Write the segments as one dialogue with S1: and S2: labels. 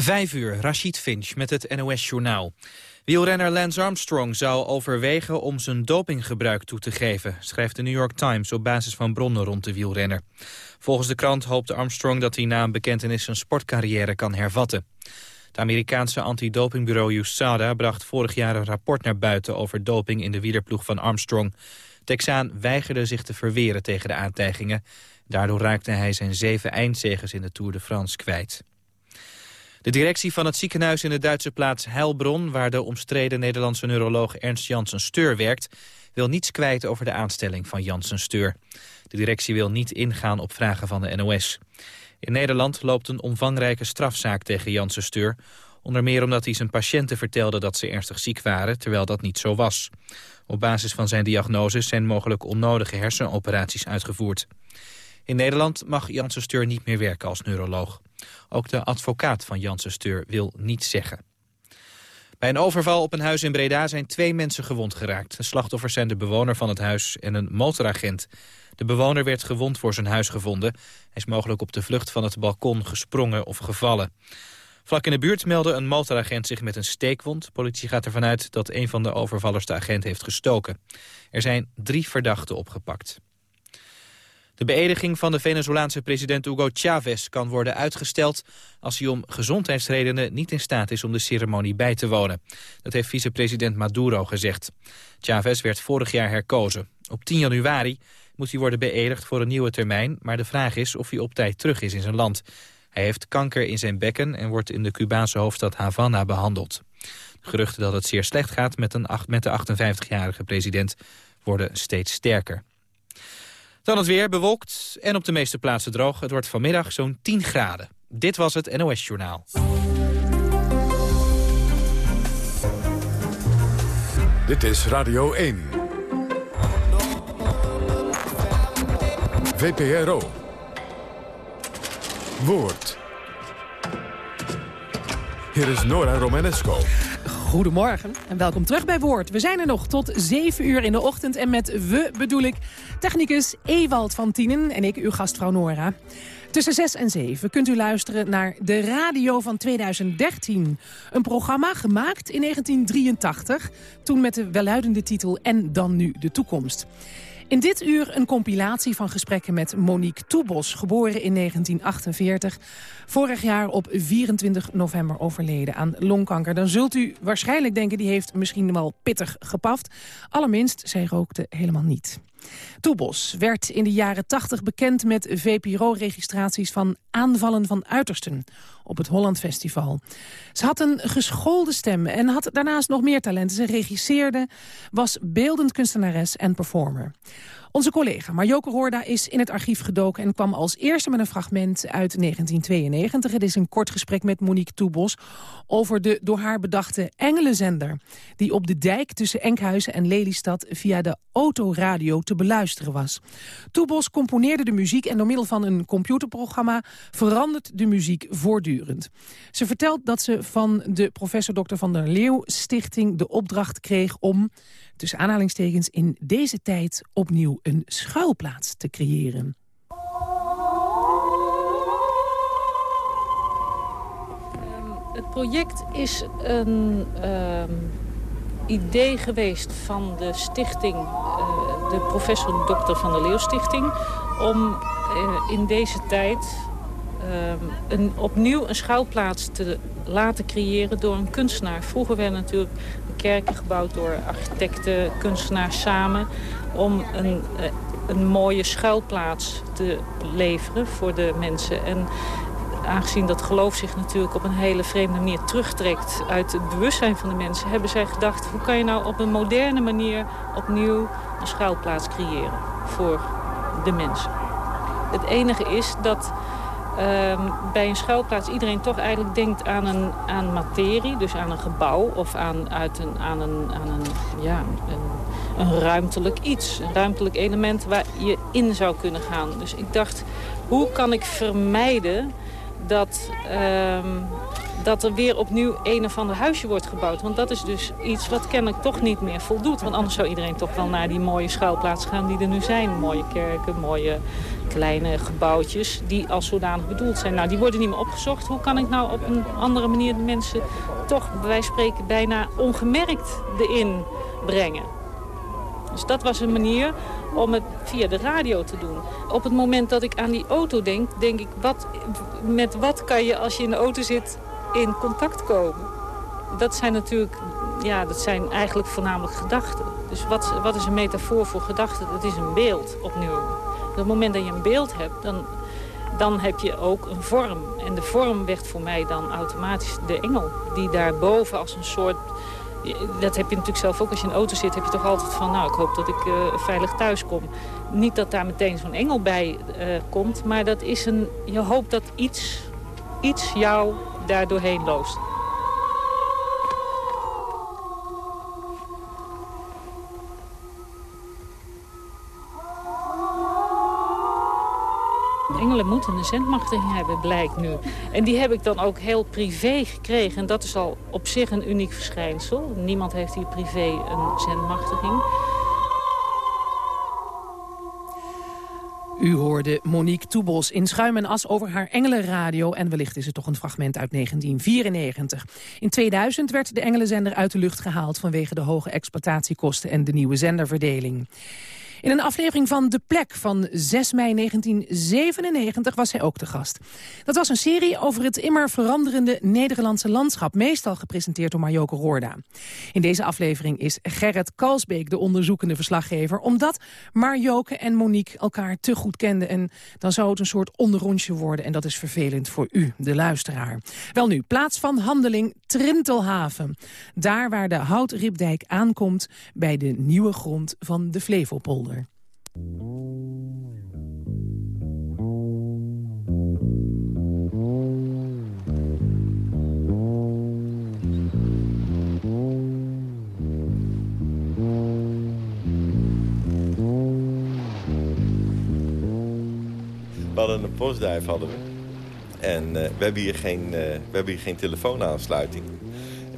S1: Vijf uur, Rashid Finch met het NOS-journaal. Wielrenner Lance Armstrong zou overwegen om zijn dopinggebruik toe te geven... schrijft de New York Times op basis van bronnen rond de wielrenner. Volgens de krant hoopte Armstrong dat hij na een bekentenis zijn sportcarrière kan hervatten. Het Amerikaanse antidopingbureau USADA bracht vorig jaar een rapport naar buiten... over doping in de wielerploeg van Armstrong. Texaan weigerde zich te verweren tegen de aantijgingen. Daardoor raakte hij zijn zeven eindzegers in de Tour de France kwijt. De directie van het ziekenhuis in de Duitse plaats Heilbronn... waar de omstreden Nederlandse neuroloog Ernst Janssen Steur werkt... wil niets kwijt over de aanstelling van Janssen Steur. De directie wil niet ingaan op vragen van de NOS. In Nederland loopt een omvangrijke strafzaak tegen Janssen Steur... onder meer omdat hij zijn patiënten vertelde dat ze ernstig ziek waren... terwijl dat niet zo was. Op basis van zijn diagnoses zijn mogelijk onnodige hersenoperaties uitgevoerd. In Nederland mag Janssen Steur niet meer werken als neuroloog. Ook de advocaat van Janssen Steur wil niets zeggen. Bij een overval op een huis in Breda zijn twee mensen gewond geraakt. De slachtoffers zijn de bewoner van het huis en een motoragent. De bewoner werd gewond voor zijn huis gevonden. Hij is mogelijk op de vlucht van het balkon gesprongen of gevallen. Vlak in de buurt meldde een motoragent zich met een steekwond. politie gaat ervan uit dat een van de overvallers de agent heeft gestoken. Er zijn drie verdachten opgepakt. De beëdiging van de Venezolaanse president Hugo Chavez kan worden uitgesteld als hij om gezondheidsredenen niet in staat is om de ceremonie bij te wonen. Dat heeft vicepresident Maduro gezegd. Chavez werd vorig jaar herkozen. Op 10 januari moet hij worden beëdigd voor een nieuwe termijn, maar de vraag is of hij op tijd terug is in zijn land. Hij heeft kanker in zijn bekken en wordt in de Cubaanse hoofdstad Havana behandeld. De geruchten dat het zeer slecht gaat met, met de 58-jarige president worden steeds sterker. Dan het weer bewolkt en op de meeste plaatsen droog. Het wordt vanmiddag zo'n 10 graden. Dit was het NOS Journaal.
S2: Dit is Radio 1. VPRO. Woord. Hier is Nora Romanesco.
S3: Goedemorgen en welkom terug bij Woord. We zijn er nog tot 7 uur in de ochtend en met we bedoel ik technicus Ewald van Tienen en ik, uw gastvrouw Nora. Tussen 6 en 7 kunt u luisteren naar de radio van 2013. Een programma gemaakt in 1983, toen met de welluidende titel En dan nu de toekomst. In dit uur een compilatie van gesprekken met Monique Toebos, geboren in 1948. Vorig jaar op 24 november overleden aan longkanker. Dan zult u waarschijnlijk denken, die heeft misschien wel pittig gepaft. Allerminst, zij rookte helemaal niet. Toebos werd in de jaren 80 bekend met VPRO-registraties van aanvallen van uitersten op het Holland Festival. Ze had een geschoolde stem en had daarnaast nog meer talenten. Ze regisseerde, was beeldend kunstenares en performer. Onze collega Marjoke Hoorda is in het archief gedoken... en kwam als eerste met een fragment uit 1992. Het is een kort gesprek met Monique Toebos... over de door haar bedachte Engelenzender... die op de dijk tussen Enkhuizen en Lelystad... via de autoradio te beluisteren was. Toebos componeerde de muziek en door middel van een computerprogramma... verandert de muziek voortdurend. Ze vertelt dat ze van de professor Dr. van der Leeuw Stichting de opdracht kreeg om tussen aanhalingstekens in deze tijd opnieuw een schuilplaats te creëren.
S4: Ehm, het project is een ehm, idee geweest van de stichting, uh, de professor Dr. van der Leeuw Stichting... om uh, in deze tijd een, opnieuw een schuilplaats te laten creëren door een kunstenaar. Vroeger werden natuurlijk kerken gebouwd door architecten, kunstenaars samen... om een, eh, een mooie schuilplaats te leveren voor de mensen. En aangezien dat geloof zich natuurlijk op een hele vreemde manier terugtrekt... uit het bewustzijn van de mensen, hebben zij gedacht... hoe kan je nou op een moderne manier opnieuw een schuilplaats creëren voor de mensen. Het enige is dat Ehm, bij een schuilplaats iedereen toch eigenlijk denkt aan, een, aan materie. Dus aan een gebouw of aan, uit een, aan, een, aan een, ja, een, een ruimtelijk iets. Een ruimtelijk element waar je in zou kunnen gaan. Dus ik dacht, hoe kan ik vermijden dat, ehm, dat er weer opnieuw een of ander huisje wordt gebouwd. Want dat is dus iets wat kennelijk toch niet meer voldoet. Want anders zou iedereen toch wel naar die mooie schuilplaatsen gaan die er nu zijn. Mooie kerken, mooie kleine gebouwtjes die als zodanig bedoeld zijn. Nou, die worden niet meer opgezocht. Hoe kan ik nou op een andere manier de mensen toch, van spreken, bijna ongemerkt erin brengen? Dus dat was een manier om het via de radio te doen. Op het moment dat ik aan die auto denk, denk ik... Wat, met wat kan je als je in de auto zit in contact komen? Dat zijn natuurlijk ja, dat zijn eigenlijk voornamelijk gedachten. Dus wat, wat is een metafoor voor gedachten? Dat is een beeld opnieuw. Op het moment dat je een beeld hebt, dan, dan heb je ook een vorm. En de vorm werd voor mij dan automatisch de engel. Die daarboven als een soort dat heb je natuurlijk zelf ook. Als je in de auto zit, heb je toch altijd van... nou, ik hoop dat ik uh, veilig thuis kom. Niet dat daar meteen zo'n engel bij uh, komt... maar dat is een, je hoopt dat iets, iets jou daar doorheen loost. Engelen moeten een zendmachtiging hebben, blijkt nu. En die heb ik dan ook heel privé gekregen. En dat is al op zich een uniek verschijnsel. Niemand heeft hier privé een zendmachtiging.
S3: U hoorde Monique Toebos in Schuim en As over haar Engelenradio... en wellicht is het toch een fragment uit 1994. In 2000 werd de Engelenzender uit de lucht gehaald... vanwege de hoge exploitatiekosten en de nieuwe zenderverdeling. In een aflevering van De Plek van 6 mei 1997 was hij ook te gast. Dat was een serie over het immer veranderende Nederlandse landschap... meestal gepresenteerd door Marjoke Roorda. In deze aflevering is Gerrit Kalsbeek de onderzoekende verslaggever... omdat Marjoke en Monique elkaar te goed kenden... en dan zou het een soort onderrondje worden... en dat is vervelend voor u, de luisteraar. Wel nu, plaats van handeling Trintelhaven. Daar waar de Houtripdijk aankomt bij de nieuwe grond van de Flevopolder.
S5: We hadden een postduif hadden we. En uh, we, hebben hier geen, uh, we hebben hier geen telefoonaansluiting.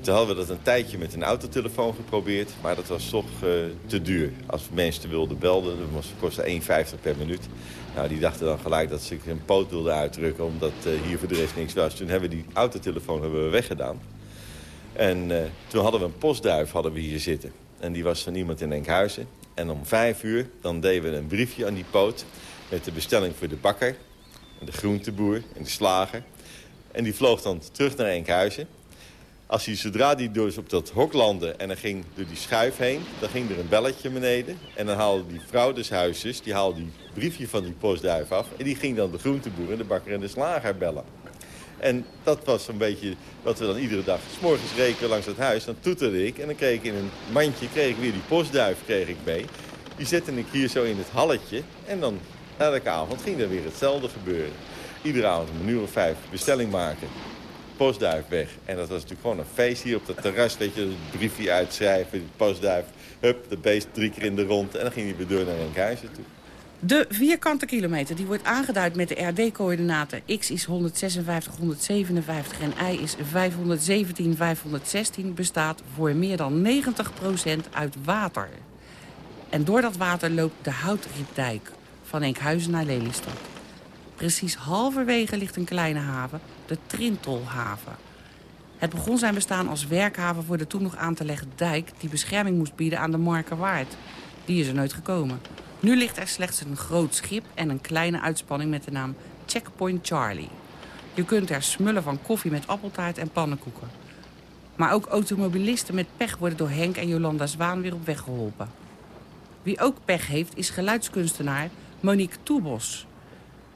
S5: Toen hadden we dat een tijdje met een autotelefoon geprobeerd. Maar dat was toch uh, te duur. Als mensen wilden belden, dat kostte 1,50 per minuut. Nou, die dachten dan gelijk dat ze een poot wilden uitdrukken... omdat uh, hier voor de rest niks was. Toen hebben we die autotelefoon hebben we weggedaan. En uh, toen hadden we een postduif hadden we hier zitten. En die was van iemand in Enkhuizen. En om vijf uur dan deden we een briefje aan die poot... met de bestelling voor de bakker, de groenteboer en de slager. En die vloog dan terug naar Enkhuizen. Als hij, zodra hij dus op dat hok landde en dan ging door die schuif heen... dan ging er een belletje beneden. En dan haalde die vrouw des huizes, die haalde die briefje van die postduif af... en die ging dan de groenteboer en de bakker en de slager bellen. En dat was een beetje wat we dan iedere dag... S morgens reken langs het huis, dan toeterde ik... en dan kreeg ik in een mandje kreeg ik weer die postduif kreeg ik mee. Die zette ik hier zo in het halletje. En dan elke avond ging er weer hetzelfde gebeuren. Iedere avond een uur of vijf bestelling maken postduif weg. En dat was natuurlijk gewoon een feest hier op het terras. Weet je, het briefje uitschrijven, de postduif. Hup, de beest drie keer in de rond. En dan ging hij weer door naar Enkhuizen toe.
S6: De vierkante kilometer die wordt aangeduid met de RD-coördinaten. X is 156, 157 en Y is 517, 516... bestaat voor meer dan 90% uit water. En door dat water loopt de Houtriepdijk van Enkhuizen naar Lelystad. Precies halverwege ligt een kleine haven, de Trintelhaven. Het begon zijn bestaan als werkhaven voor de toen nog aan te leggen dijk... die bescherming moest bieden aan de Markerwaard. Die is er nooit gekomen. Nu ligt er slechts een groot schip en een kleine uitspanning met de naam Checkpoint Charlie. Je kunt er smullen van koffie met appeltaart en pannenkoeken. Maar ook automobilisten met pech worden door Henk en Jolanda Zwaan weer op weg geholpen. Wie ook pech heeft is geluidskunstenaar Monique Toebos.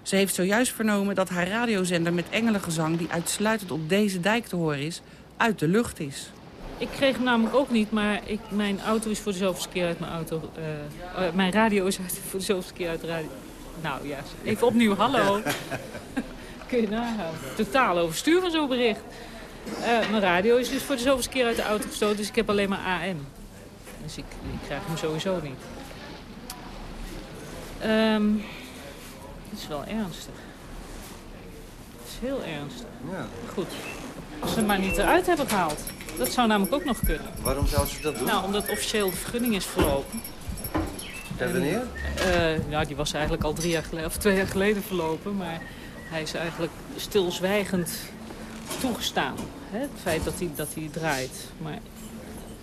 S6: Ze heeft zojuist vernomen dat haar radiozender met engelengezang... die uitsluitend op deze dijk te horen is, uit de lucht is.
S4: Ik kreeg hem namelijk ook niet, maar ik, mijn auto is voor de zoveelste keer uit mijn auto. Uh, mijn radio is uit, voor de zoveelste keer uit de radio. Nou ja, even opnieuw, hallo. Kun je nagaan. Totaal overstuur van zo'n bericht. Uh, mijn radio is dus voor de zoveelste keer uit de auto gestoten, dus ik heb alleen maar AM. Dus ik, ik krijg hem sowieso niet. Um, het is wel ernstig. is heel ernstig. Ja. Goed. Als ze hem maar niet eruit hebben gehaald. Dat zou namelijk ook nog kunnen.
S7: Waarom zouden ze dat doen?
S4: Nou, omdat officieel de vergunning is verlopen.
S7: En wanneer?
S4: Uh, ja, die was eigenlijk al drie jaar geleden, of twee jaar geleden verlopen. Maar hij is eigenlijk stilzwijgend toegestaan. Hè? Het feit dat hij, dat hij draait. Maar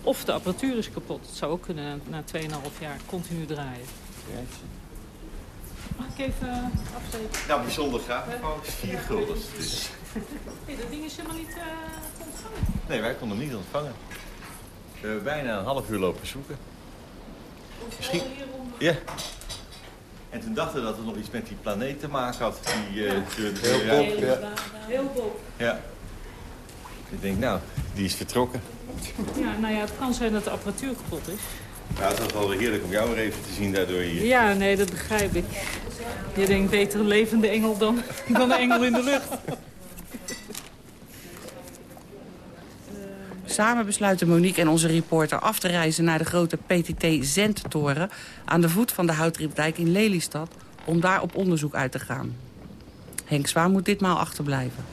S4: of de apparatuur is kapot. Het zou ook kunnen na 2,5 jaar continu draaien. Mag ik even uh, afsteken?
S5: Nou, bijzonder graag. Mevrouw, vier guldens. Dus.
S4: Nee, dat ding is helemaal niet uh, te ontvangen.
S5: Nee, wij konden hem niet ontvangen. We hebben bijna een half uur lopen zoeken.
S4: Misschien...
S5: Ja. En toen dachten we dat het nog iets met die planeet te maken had. Die, uh,
S7: heel bob, ja.
S4: Heel bob.
S5: Ja. Ik denk, nou, die is vertrokken.
S4: Ja, nou ja, het kan zijn dat de apparatuur kapot is.
S5: Ja, het was wel heerlijk om jou weer even te zien daardoor hier.
S4: Ja, nee, dat begrijp ik. Je denkt beter een levende engel dan, dan een engel in de lucht.
S6: Samen besluiten Monique en onze reporter af te reizen naar de grote PTT-zendtoren... aan de voet van de Houtriepdijk in Lelystad om daar op onderzoek uit te gaan. Henk Zwaan moet ditmaal achterblijven.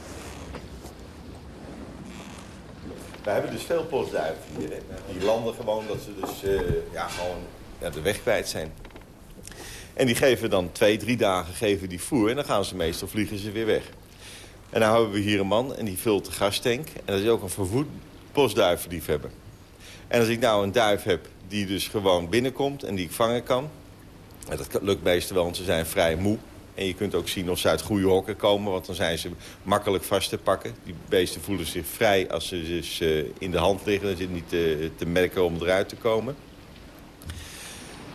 S5: We hebben dus veel postduiven hier. Die landen gewoon dat ze dus uh, ja, gewoon ja, de weg kwijt zijn. En die geven dan twee, drie dagen geven die voer. En dan gaan ze meestal vliegen ze weer weg. En dan hebben we hier een man en die vult de gastank. En dat is ook een vervoed postduivenliefhebber. En als ik nou een duif heb die dus gewoon binnenkomt en die ik vangen kan... En dat lukt meestal wel, want ze zijn vrij moe. En je kunt ook zien of ze uit goede hokken komen, want dan zijn ze makkelijk vast te pakken. Die beesten voelen zich vrij als ze dus uh, in de hand liggen. Dan zit niet te, te merken om eruit te komen.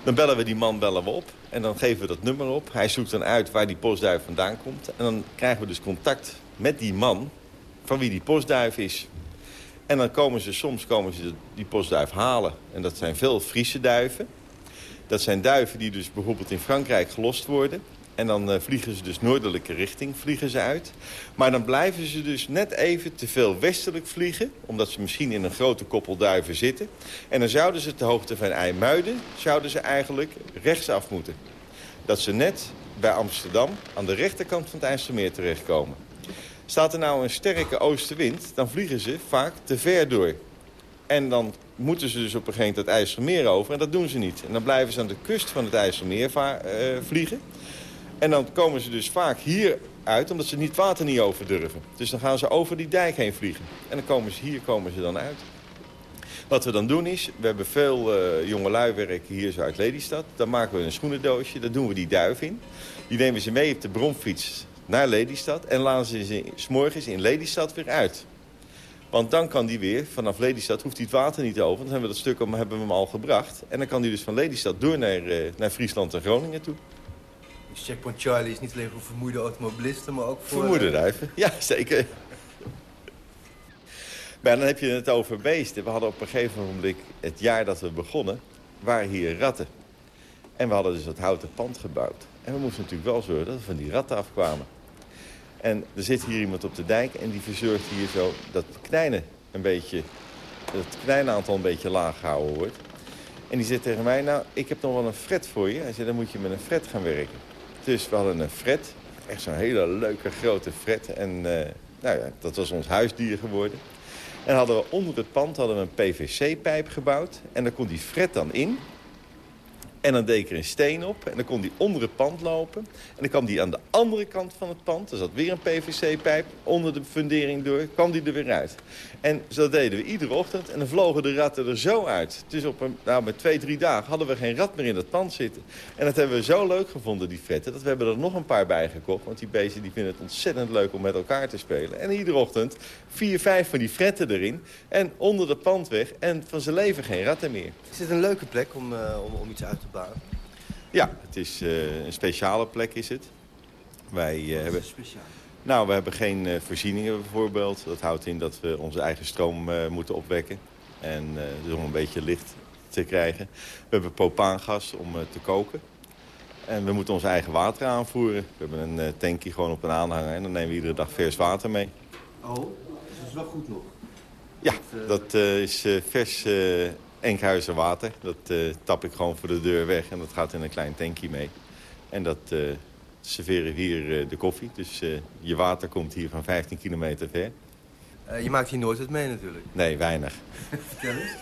S5: Dan bellen we die man bellen we op en dan geven we dat nummer op. Hij zoekt dan uit waar die postduif vandaan komt. En dan krijgen we dus contact met die man van wie die postduif is. En dan komen ze, soms komen ze die postduif halen. En dat zijn veel Friese duiven. Dat zijn duiven die dus bijvoorbeeld in Frankrijk gelost worden. En dan uh, vliegen ze dus noordelijke richting vliegen ze uit. Maar dan blijven ze dus net even te veel westelijk vliegen. Omdat ze misschien in een grote koppel duiven zitten. En dan zouden ze ter hoogte van IJmuiden... zouden ze eigenlijk rechtsaf moeten. Dat ze net bij Amsterdam aan de rechterkant van het IJsselmeer terechtkomen. Staat er nou een sterke oostenwind, dan vliegen ze vaak te ver door. En dan moeten ze dus op een gegeven moment het IJsselmeer over. En dat doen ze niet. En dan blijven ze aan de kust van het IJsselmeer uh, vliegen. En dan komen ze dus vaak hier uit, omdat ze niet water niet over durven. Dus dan gaan ze over die dijk heen vliegen. En dan komen ze, hier komen ze dan uit. Wat we dan doen is, we hebben veel uh, jonge lui werken hier zo uit Lelystad. Dan maken we een schoenendoosje, daar doen we die duif in. Die nemen ze mee op de bromfiets naar Lelystad en laten ze ze s'morgens in Lelystad weer uit. Want dan kan die weer, vanaf Lelystad hoeft hij het water niet over. Dan hebben we dat stuk hebben we hem al gebracht. En dan kan die dus van Lelystad door naar, uh, naar Friesland en Groningen toe.
S7: Dus Checkpoint Charlie is niet alleen voor vermoeide automobilisten, maar ook voor...
S5: Vermoeide duiven, ja, zeker. Maar dan heb je het over beesten. We hadden op een gegeven moment, het jaar dat we begonnen, waren hier ratten. En we hadden dus dat houten pand gebouwd. En we moesten natuurlijk wel zorgen dat we van die ratten afkwamen. En er zit hier iemand op de dijk en die verzorgt hier zo dat knijnen een beetje, het kleine aantal een beetje laag gehouden wordt. En die zegt tegen mij, nou, ik heb nog wel een fret voor je. Hij zei, dan moet je met een fret gaan werken. Dus we hadden een fret, echt zo'n hele leuke grote fret. En uh, nou ja, dat was ons huisdier geworden. En hadden we onder het pand hadden we een PVC-pijp gebouwd. En daar kon die fret dan in. En dan deed er een steen op en dan kon die onder het pand lopen. En dan kwam die aan de andere kant van het pand. Er zat weer een PVC-pijp onder de fundering door. kwam die er weer uit. En zo deden we iedere ochtend. En dan vlogen de ratten er zo uit. Dus op een, nou, met twee, drie dagen hadden we geen rat meer in dat pand zitten. En dat hebben we zo leuk gevonden, die vetten. Dat we hebben er nog een paar bij gekocht. Want die beesten die vinden het ontzettend leuk om met elkaar te spelen. En iedere ochtend vier, vijf van die fretten erin. En onder de pand weg. En van zijn leven geen ratten meer.
S7: Is dit een leuke plek om, uh, om, om iets uit te bouwen?
S5: Ja, het is uh, een speciale plek is het. Wij uh, hebben...
S7: Speciaal?
S5: Nou, we hebben geen uh, voorzieningen bijvoorbeeld. Dat houdt in dat we onze eigen stroom moeten opwekken. En dus om een beetje licht te krijgen. We hebben propaangas om te koken. En we moeten ons eigen water aanvoeren. We hebben een tankje gewoon op een aanhanger. En dan nemen we iedere dag vers water mee.
S7: Oh, dus dat is wel goed nog?
S5: Ja, dat is vers Enkhuizen water. Dat tap ik gewoon voor de deur weg en dat gaat in een klein tankje mee. En dat, serveren hier de koffie. Dus je water komt hier van 15 kilometer ver.
S7: Uh, je maakt hier nooit het mee natuurlijk.
S5: Nee, weinig.
S7: Vertel eens.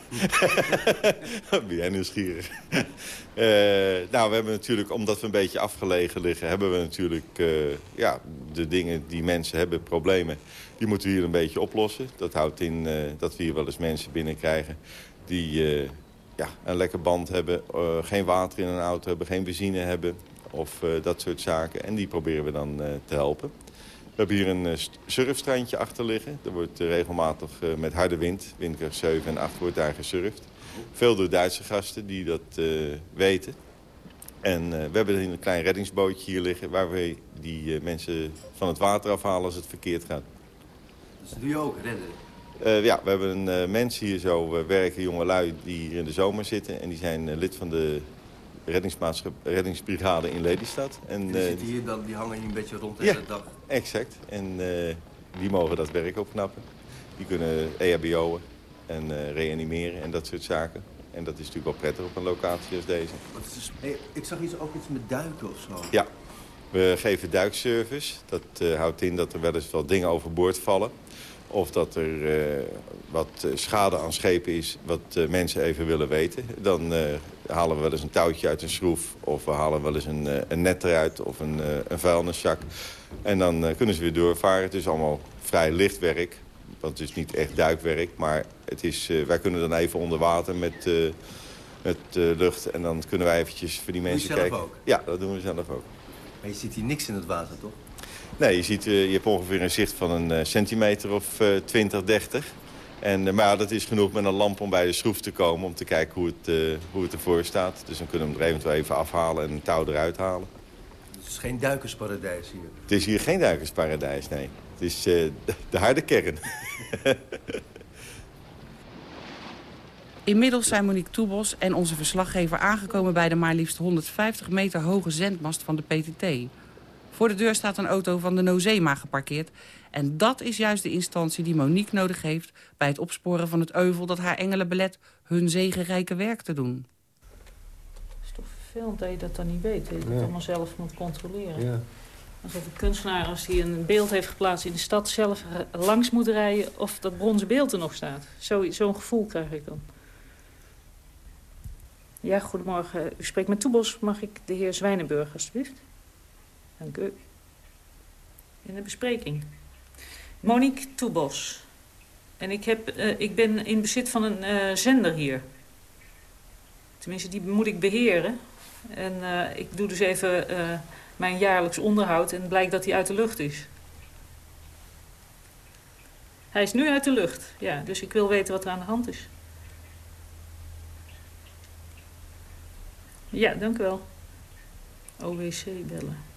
S5: ben jij nieuwsgierig? nou, we hebben natuurlijk, omdat we een beetje afgelegen liggen... hebben we natuurlijk ja, de dingen die mensen hebben, problemen... die moeten we hier een beetje oplossen. Dat houdt in dat we hier wel eens mensen binnenkrijgen... die ja, een lekker band hebben, geen water in een auto hebben... geen benzine hebben of dat soort zaken. En die proberen we dan te helpen. We hebben hier een uh, surfstrandje achter liggen. Er wordt uh, regelmatig uh, met harde wind, windkracht 7 en 8, wordt daar gesurfd. Veel door Duitse gasten die dat weten. En we hebben een klein reddingsbootje hier liggen... waar we die mensen van het water afhalen als het verkeerd gaat.
S7: Dus dat doe je ook, redden?
S5: ja, we hebben een, mensen hier zo werken, jongelui, die hier in de zomer zitten. En die zijn lid van de reddingsbrigade in Lelystad.
S7: En, die, zitten hier dan, die hangen hier een beetje rond de hele dag?
S5: exact. En uh, die mogen dat werk opknappen. Die kunnen EHBO'en en uh, reanimeren en dat soort zaken. En dat is natuurlijk wel prettig op een locatie als deze.
S7: Ik zag iets, ook iets met duiken of zo.
S5: Ja, we geven duikservice. Dat uh, houdt in dat er wel eens wel dingen overboord vallen. Of dat er uh, wat schade aan schepen is wat uh, mensen even willen weten. Dan halen we wel eens een touwtje uit een schroef. Of we halen wel eens een, een net eruit of een, een vuilniszak. En dan kunnen ze weer doorvaren. Het is allemaal vrij licht werk. Want het is niet echt duikwerk. Maar het is, wij kunnen dan even onder water met, met lucht. En dan kunnen wij eventjes voor die mensen
S7: kijken.
S5: Ook? Ja, dat doen we zelf ook.
S7: Maar je ziet hier niks in het water, toch?
S5: Nee, je, ziet, je hebt ongeveer een zicht van een centimeter of 20, 30. En, maar dat is genoeg met een lamp om bij de schroef te komen... om te kijken hoe het, uh, hoe het ervoor staat. Dus dan kunnen we hem er eventueel even afhalen en een touw eruit halen.
S7: Het is geen duikersparadijs hier?
S5: Het is hier geen duikersparadijs, nee. Het is uh, de harde kern.
S6: Inmiddels zijn Monique Toebos en onze verslaggever aangekomen... bij de maar liefst 150 meter hoge zendmast van de PTT. Voor de deur staat een auto van de Nozema geparkeerd... En dat is juist de instantie die Monique nodig heeft... bij het opsporen van het euvel dat haar engelen belet... hun zegenrijke werk te doen.
S4: Het is toch vervelend dat je dat dan niet weet. Dat je het allemaal zelf moet controleren. Ja. Alsof een kunstenaar, als hij een beeld heeft geplaatst in de stad... zelf langs moet rijden of dat bronzen beeld er nog staat. Zo'n zo gevoel krijg ik dan. Ja, goedemorgen. U spreekt met Toebos. Mag ik de heer Zwijnenburg, alstublieft? Dank u. In de bespreking. Monique Toebos. En ik, heb, uh, ik ben in bezit van een uh, zender hier. Tenminste, die moet ik beheren. En uh, ik doe dus even mijn jaarlijks onderhoud en blijkt dat hij uit de lucht is. Hij is nu uit de lucht, ja. Dus ik wil weten wat er aan de hand is. Ja, dank u wel. OWC bellen.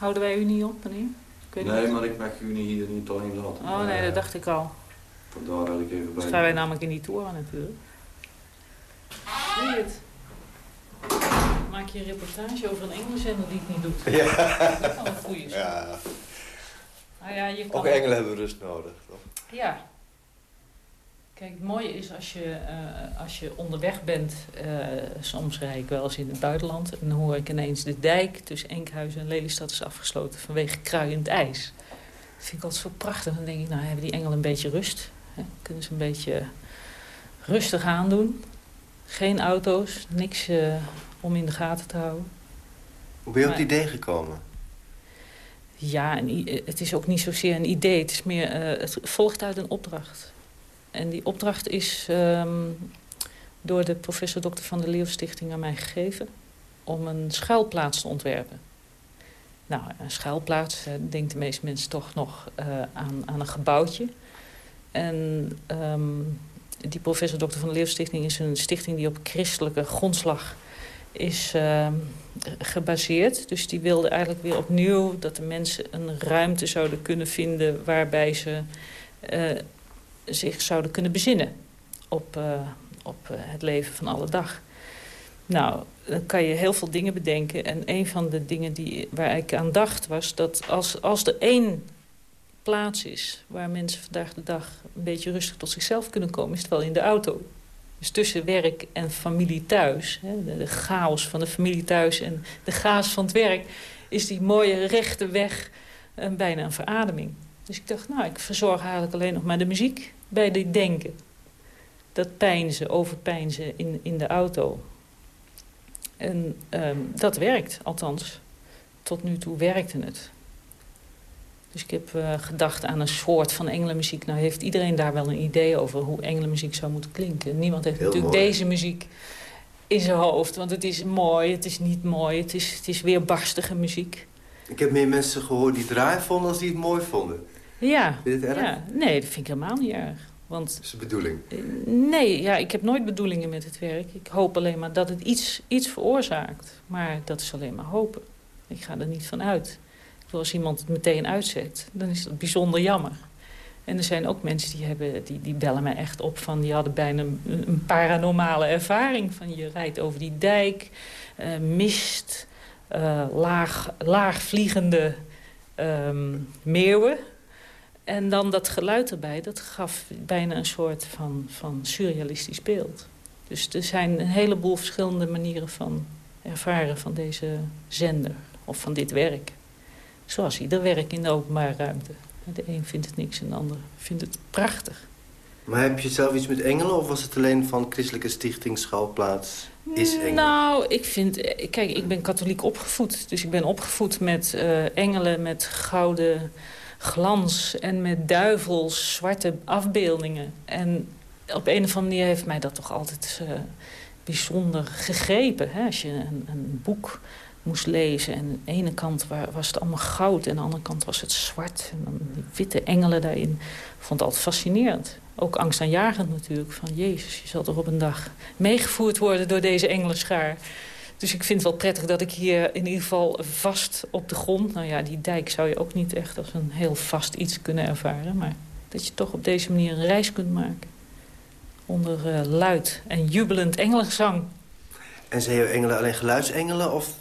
S4: Houden wij u niet op, meneer?
S8: nee, maar ik mag u niet hier niet alleen laten.
S4: Oh nee, dat dacht ik al.
S8: Vandaar dat ik even bij...
S4: Dus gaan wij namelijk in die toren natuurlijk. Zie je het? Maak je een reportage over een Engelenzender die het niet doet.
S8: Ja.
S4: Dat kan een goeie zijn.
S8: Ja.
S4: Nou ja, je kan
S8: ook engelen hebben rust nodig, toch?
S4: Ja. Kijk, het mooie is als je, uh, als je onderweg bent, uh, soms rijd ik wel eens in het buitenland... en dan hoor ik ineens de dijk tussen Enkhuizen en Lelystad is afgesloten vanwege kruiend ijs. Dat vind ik altijd zo prachtig. Dan denk ik, nou hebben die engelen een beetje rust. Hè? Kunnen ze een beetje rustig aandoen. Geen auto's, niks uh, om in de gaten te houden.
S8: Hoe ben je op het idee gekomen?
S4: Ja, een, het is ook niet zozeer een idee. Het, is meer, het volgt uit een opdracht. En die opdracht is um, door de professor Dr. van der Leeuw Stichting aan mij gegeven... om een schuilplaats te ontwerpen. Nou, een schuilplaats, uh, denken de meeste mensen toch nog uh, aan, aan een gebouwtje. En um, die professor Dr. van der Leeuw Stichting is een stichting die op christelijke grondslag is uh, gebaseerd. Dus die wilde eigenlijk weer opnieuw dat de mensen een ruimte zouden kunnen vinden... waarbij ze uh, zich zouden kunnen bezinnen op, uh, op uh, het leven van alle dag. Nou, dan kan je heel veel dingen bedenken. En een van de dingen die, waar ik aan dacht was dat als, als er één plaats is... waar mensen vandaag de dag een beetje rustig tot zichzelf kunnen komen... is het wel in de auto. Dus tussen werk en familie thuis, hè, de, chaos van de familie thuis en de chaos van het werk, is die mooie rechte weg uh, bijna een verademing. Dus ik dacht, nou, ik verzorg eigenlijk alleen nog maar de muziek bij dit denken. Dat pijnzen, overpijnzen in, in de auto. En um, dat werkt, althans. Tot nu toe werkte het. Dus ik heb uh, gedacht aan een soort van engelenmuziek. Nou heeft iedereen daar wel een idee over hoe engelenmuziek zou moeten klinken. Niemand heeft
S8: Heel
S4: natuurlijk
S8: mooi.
S4: deze muziek in zijn hoofd. Want het is mooi, het is niet mooi, het is, het is weer barstige muziek.
S8: Ik heb meer mensen gehoord die het raar vonden als die het mooi vonden.
S4: Ja,
S8: Vind je het erg?
S4: ja. nee, dat vind ik helemaal niet erg. Want
S8: Dat is de bedoeling.
S4: eh, nee, ja, ik heb nooit bedoelingen met het werk. Ik hoop alleen maar dat het iets, iets veroorzaakt. Maar dat is alleen maar hopen. Ik ga er niet van uit. Als iemand het meteen uitzet, dan is dat bijzonder jammer. En er zijn ook mensen die, hebben, die, die bellen mij echt op van... die hadden bijna een, een paranormale ervaring. Van je rijdt over die dijk, eh, mist, eh, laag, laagvliegende ehm, meeuwen. En dan dat geluid erbij, dat gaf bijna een soort van, van surrealistisch beeld. Dus er zijn een heleboel verschillende manieren van ervaren van deze zender. Of van dit werk. Zoals ieder werk in de openbare ruimte. De een vindt het niks en de ander vindt het prachtig.
S8: Maar heb je zelf iets met engelen of was het alleen van Christelijke Stichting Schouwplaats is engelen?
S4: Nou, ik vind... Kijk, ik ben katholiek opgevoed. Dus ik ben opgevoed met eh, engelen, met gouden glans... en met duivels, zwarte afbeeldingen. En op een of andere manier heeft mij dat toch altijd eh, bijzonder gegrepen. Hè? Als je een, boek moest lezen. En aan de ene kant wa- was het allemaal goud... en aan de andere kant was het zwart. En die witte engelen daarin. Ik vond het altijd fascinerend. Ook angstaanjagend natuurlijk. Van Jezus, je zal toch op een dag meegevoerd worden door deze engelenschaar. Dus ik vind het wel prettig dat ik hier in ieder geval vast op de grond... nou ja, die dijk zou je ook niet echt als een heel vast iets kunnen ervaren... maar dat je toch op deze manier een reis kunt maken. Onder eh, luid en jubelend engelenzang.
S8: En zijn jouw engelen alleen geluidsengelen of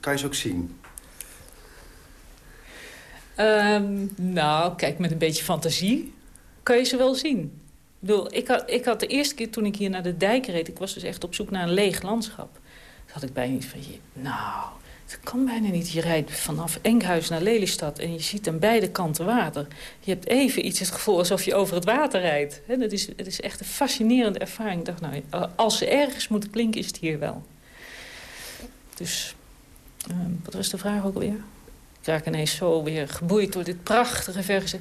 S8: kan je ze ook zien?
S4: Ehm, nou, kijk, met een beetje fantasie kan je ze wel zien. Ik, bedoel, ik, had, ik had de eerste keer toen ik hier naar de dijk reed... ik was dus echt op zoek naar een leeg landschap. Had ik bijna niet van... Nou, dat kan bijna niet. Je rijdt vanaf Enkhuis naar Lelystad... en je ziet aan beide kanten water. Je hebt even iets het gevoel alsof je over het water rijdt. Hè, dat is, het is echt een fascinerende ervaring. Ik dacht, nou, als ze ergens moeten klinken, is het hier wel. Dus, ehm, wat was de vraag ook alweer? Ik raak ineens zo weer geboeid door dit prachtige verse.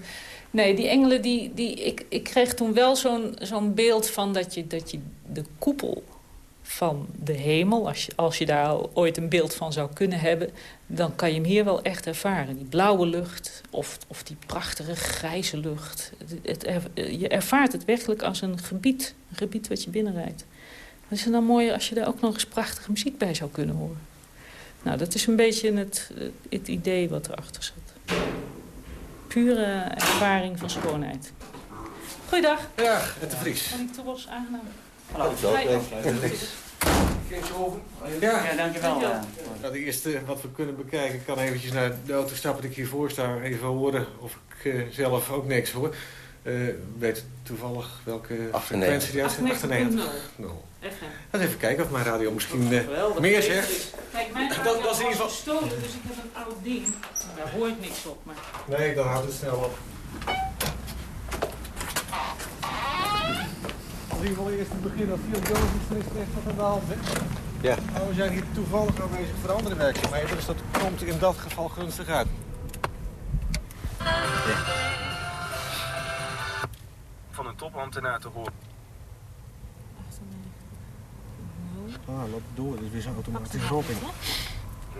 S4: Nee, die engelen, die, die, ik, ik kreeg toen wel zo'n zo'n beeld van dat je, dat je de koepel van de hemel... Als je, als je daar al ooit een beeld van zou kunnen hebben... dan kan je hem hier wel echt ervaren. Die blauwe lucht of, of die prachtige grijze lucht. Het, het je ervaart het werkelijk als een gebied. Een gebied wat je binnenrijdt. Wat is het dan mooi als je daar ook nog eens prachtige muziek bij zou kunnen horen? Nou, dat is een beetje het, het idee wat erachter zat. Pure ervaring van schoonheid. Goeiedag.
S9: Ja, het de Vries.
S4: Kan ik Tobos aangenaam?
S9: Hallo. Ja,
S10: Ja, dankjewel. Eh.
S9: Nou, de eerste wat we kunnen bekijken, ik kan eventjes naar de auto stappen dat ik hiervoor sta. Even horen of ik eh, zelf ook niks hoor. Eh weet toevallig welke
S8: 98.
S9: frequentie die uitzendt? 98.
S4: 98.0
S9: Nul.
S4: FM.
S9: Laten we even kijken of mijn radio misschien eh, meer zegt.
S4: Kijk, mijn
S9: Dat-
S4: radio
S9: dat is in ieder
S4: was
S9: geval-
S4: gestolen, dus ik heb een oud ding. Daar hoor ik niks op, maar...
S9: Nee, dan houdt het snel op. Als in ieder geval eerst te beginnen, viel Jozef is er echt wat aan de hand, hè?
S8: Ja.
S9: Nou, we zijn hier toevallig aanwezig voor andere werkzaamheden, dus dat komt in dat geval gunstig uit.
S11: van een topambtenaar te horen.
S9: Ah, loopt door, dus weer zo'n automatische ropping.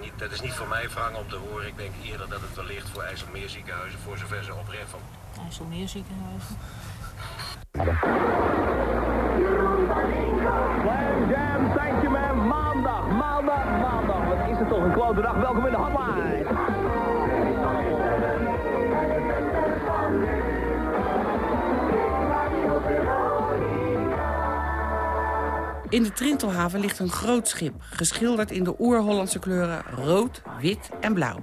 S11: Niet, dat is niet voor mij vragen om te horen. Ik denk eerder dat het wellicht voor IJsselmeerziekenhuizen, voor zover ze oprecht van
S4: IJsselmeer
S12: een klote dag. Welkom in de hotline.
S6: In de Trintelhaven ligt een groot schip, geschilderd in de oer-Hollandse kleuren rood, wit en blauw.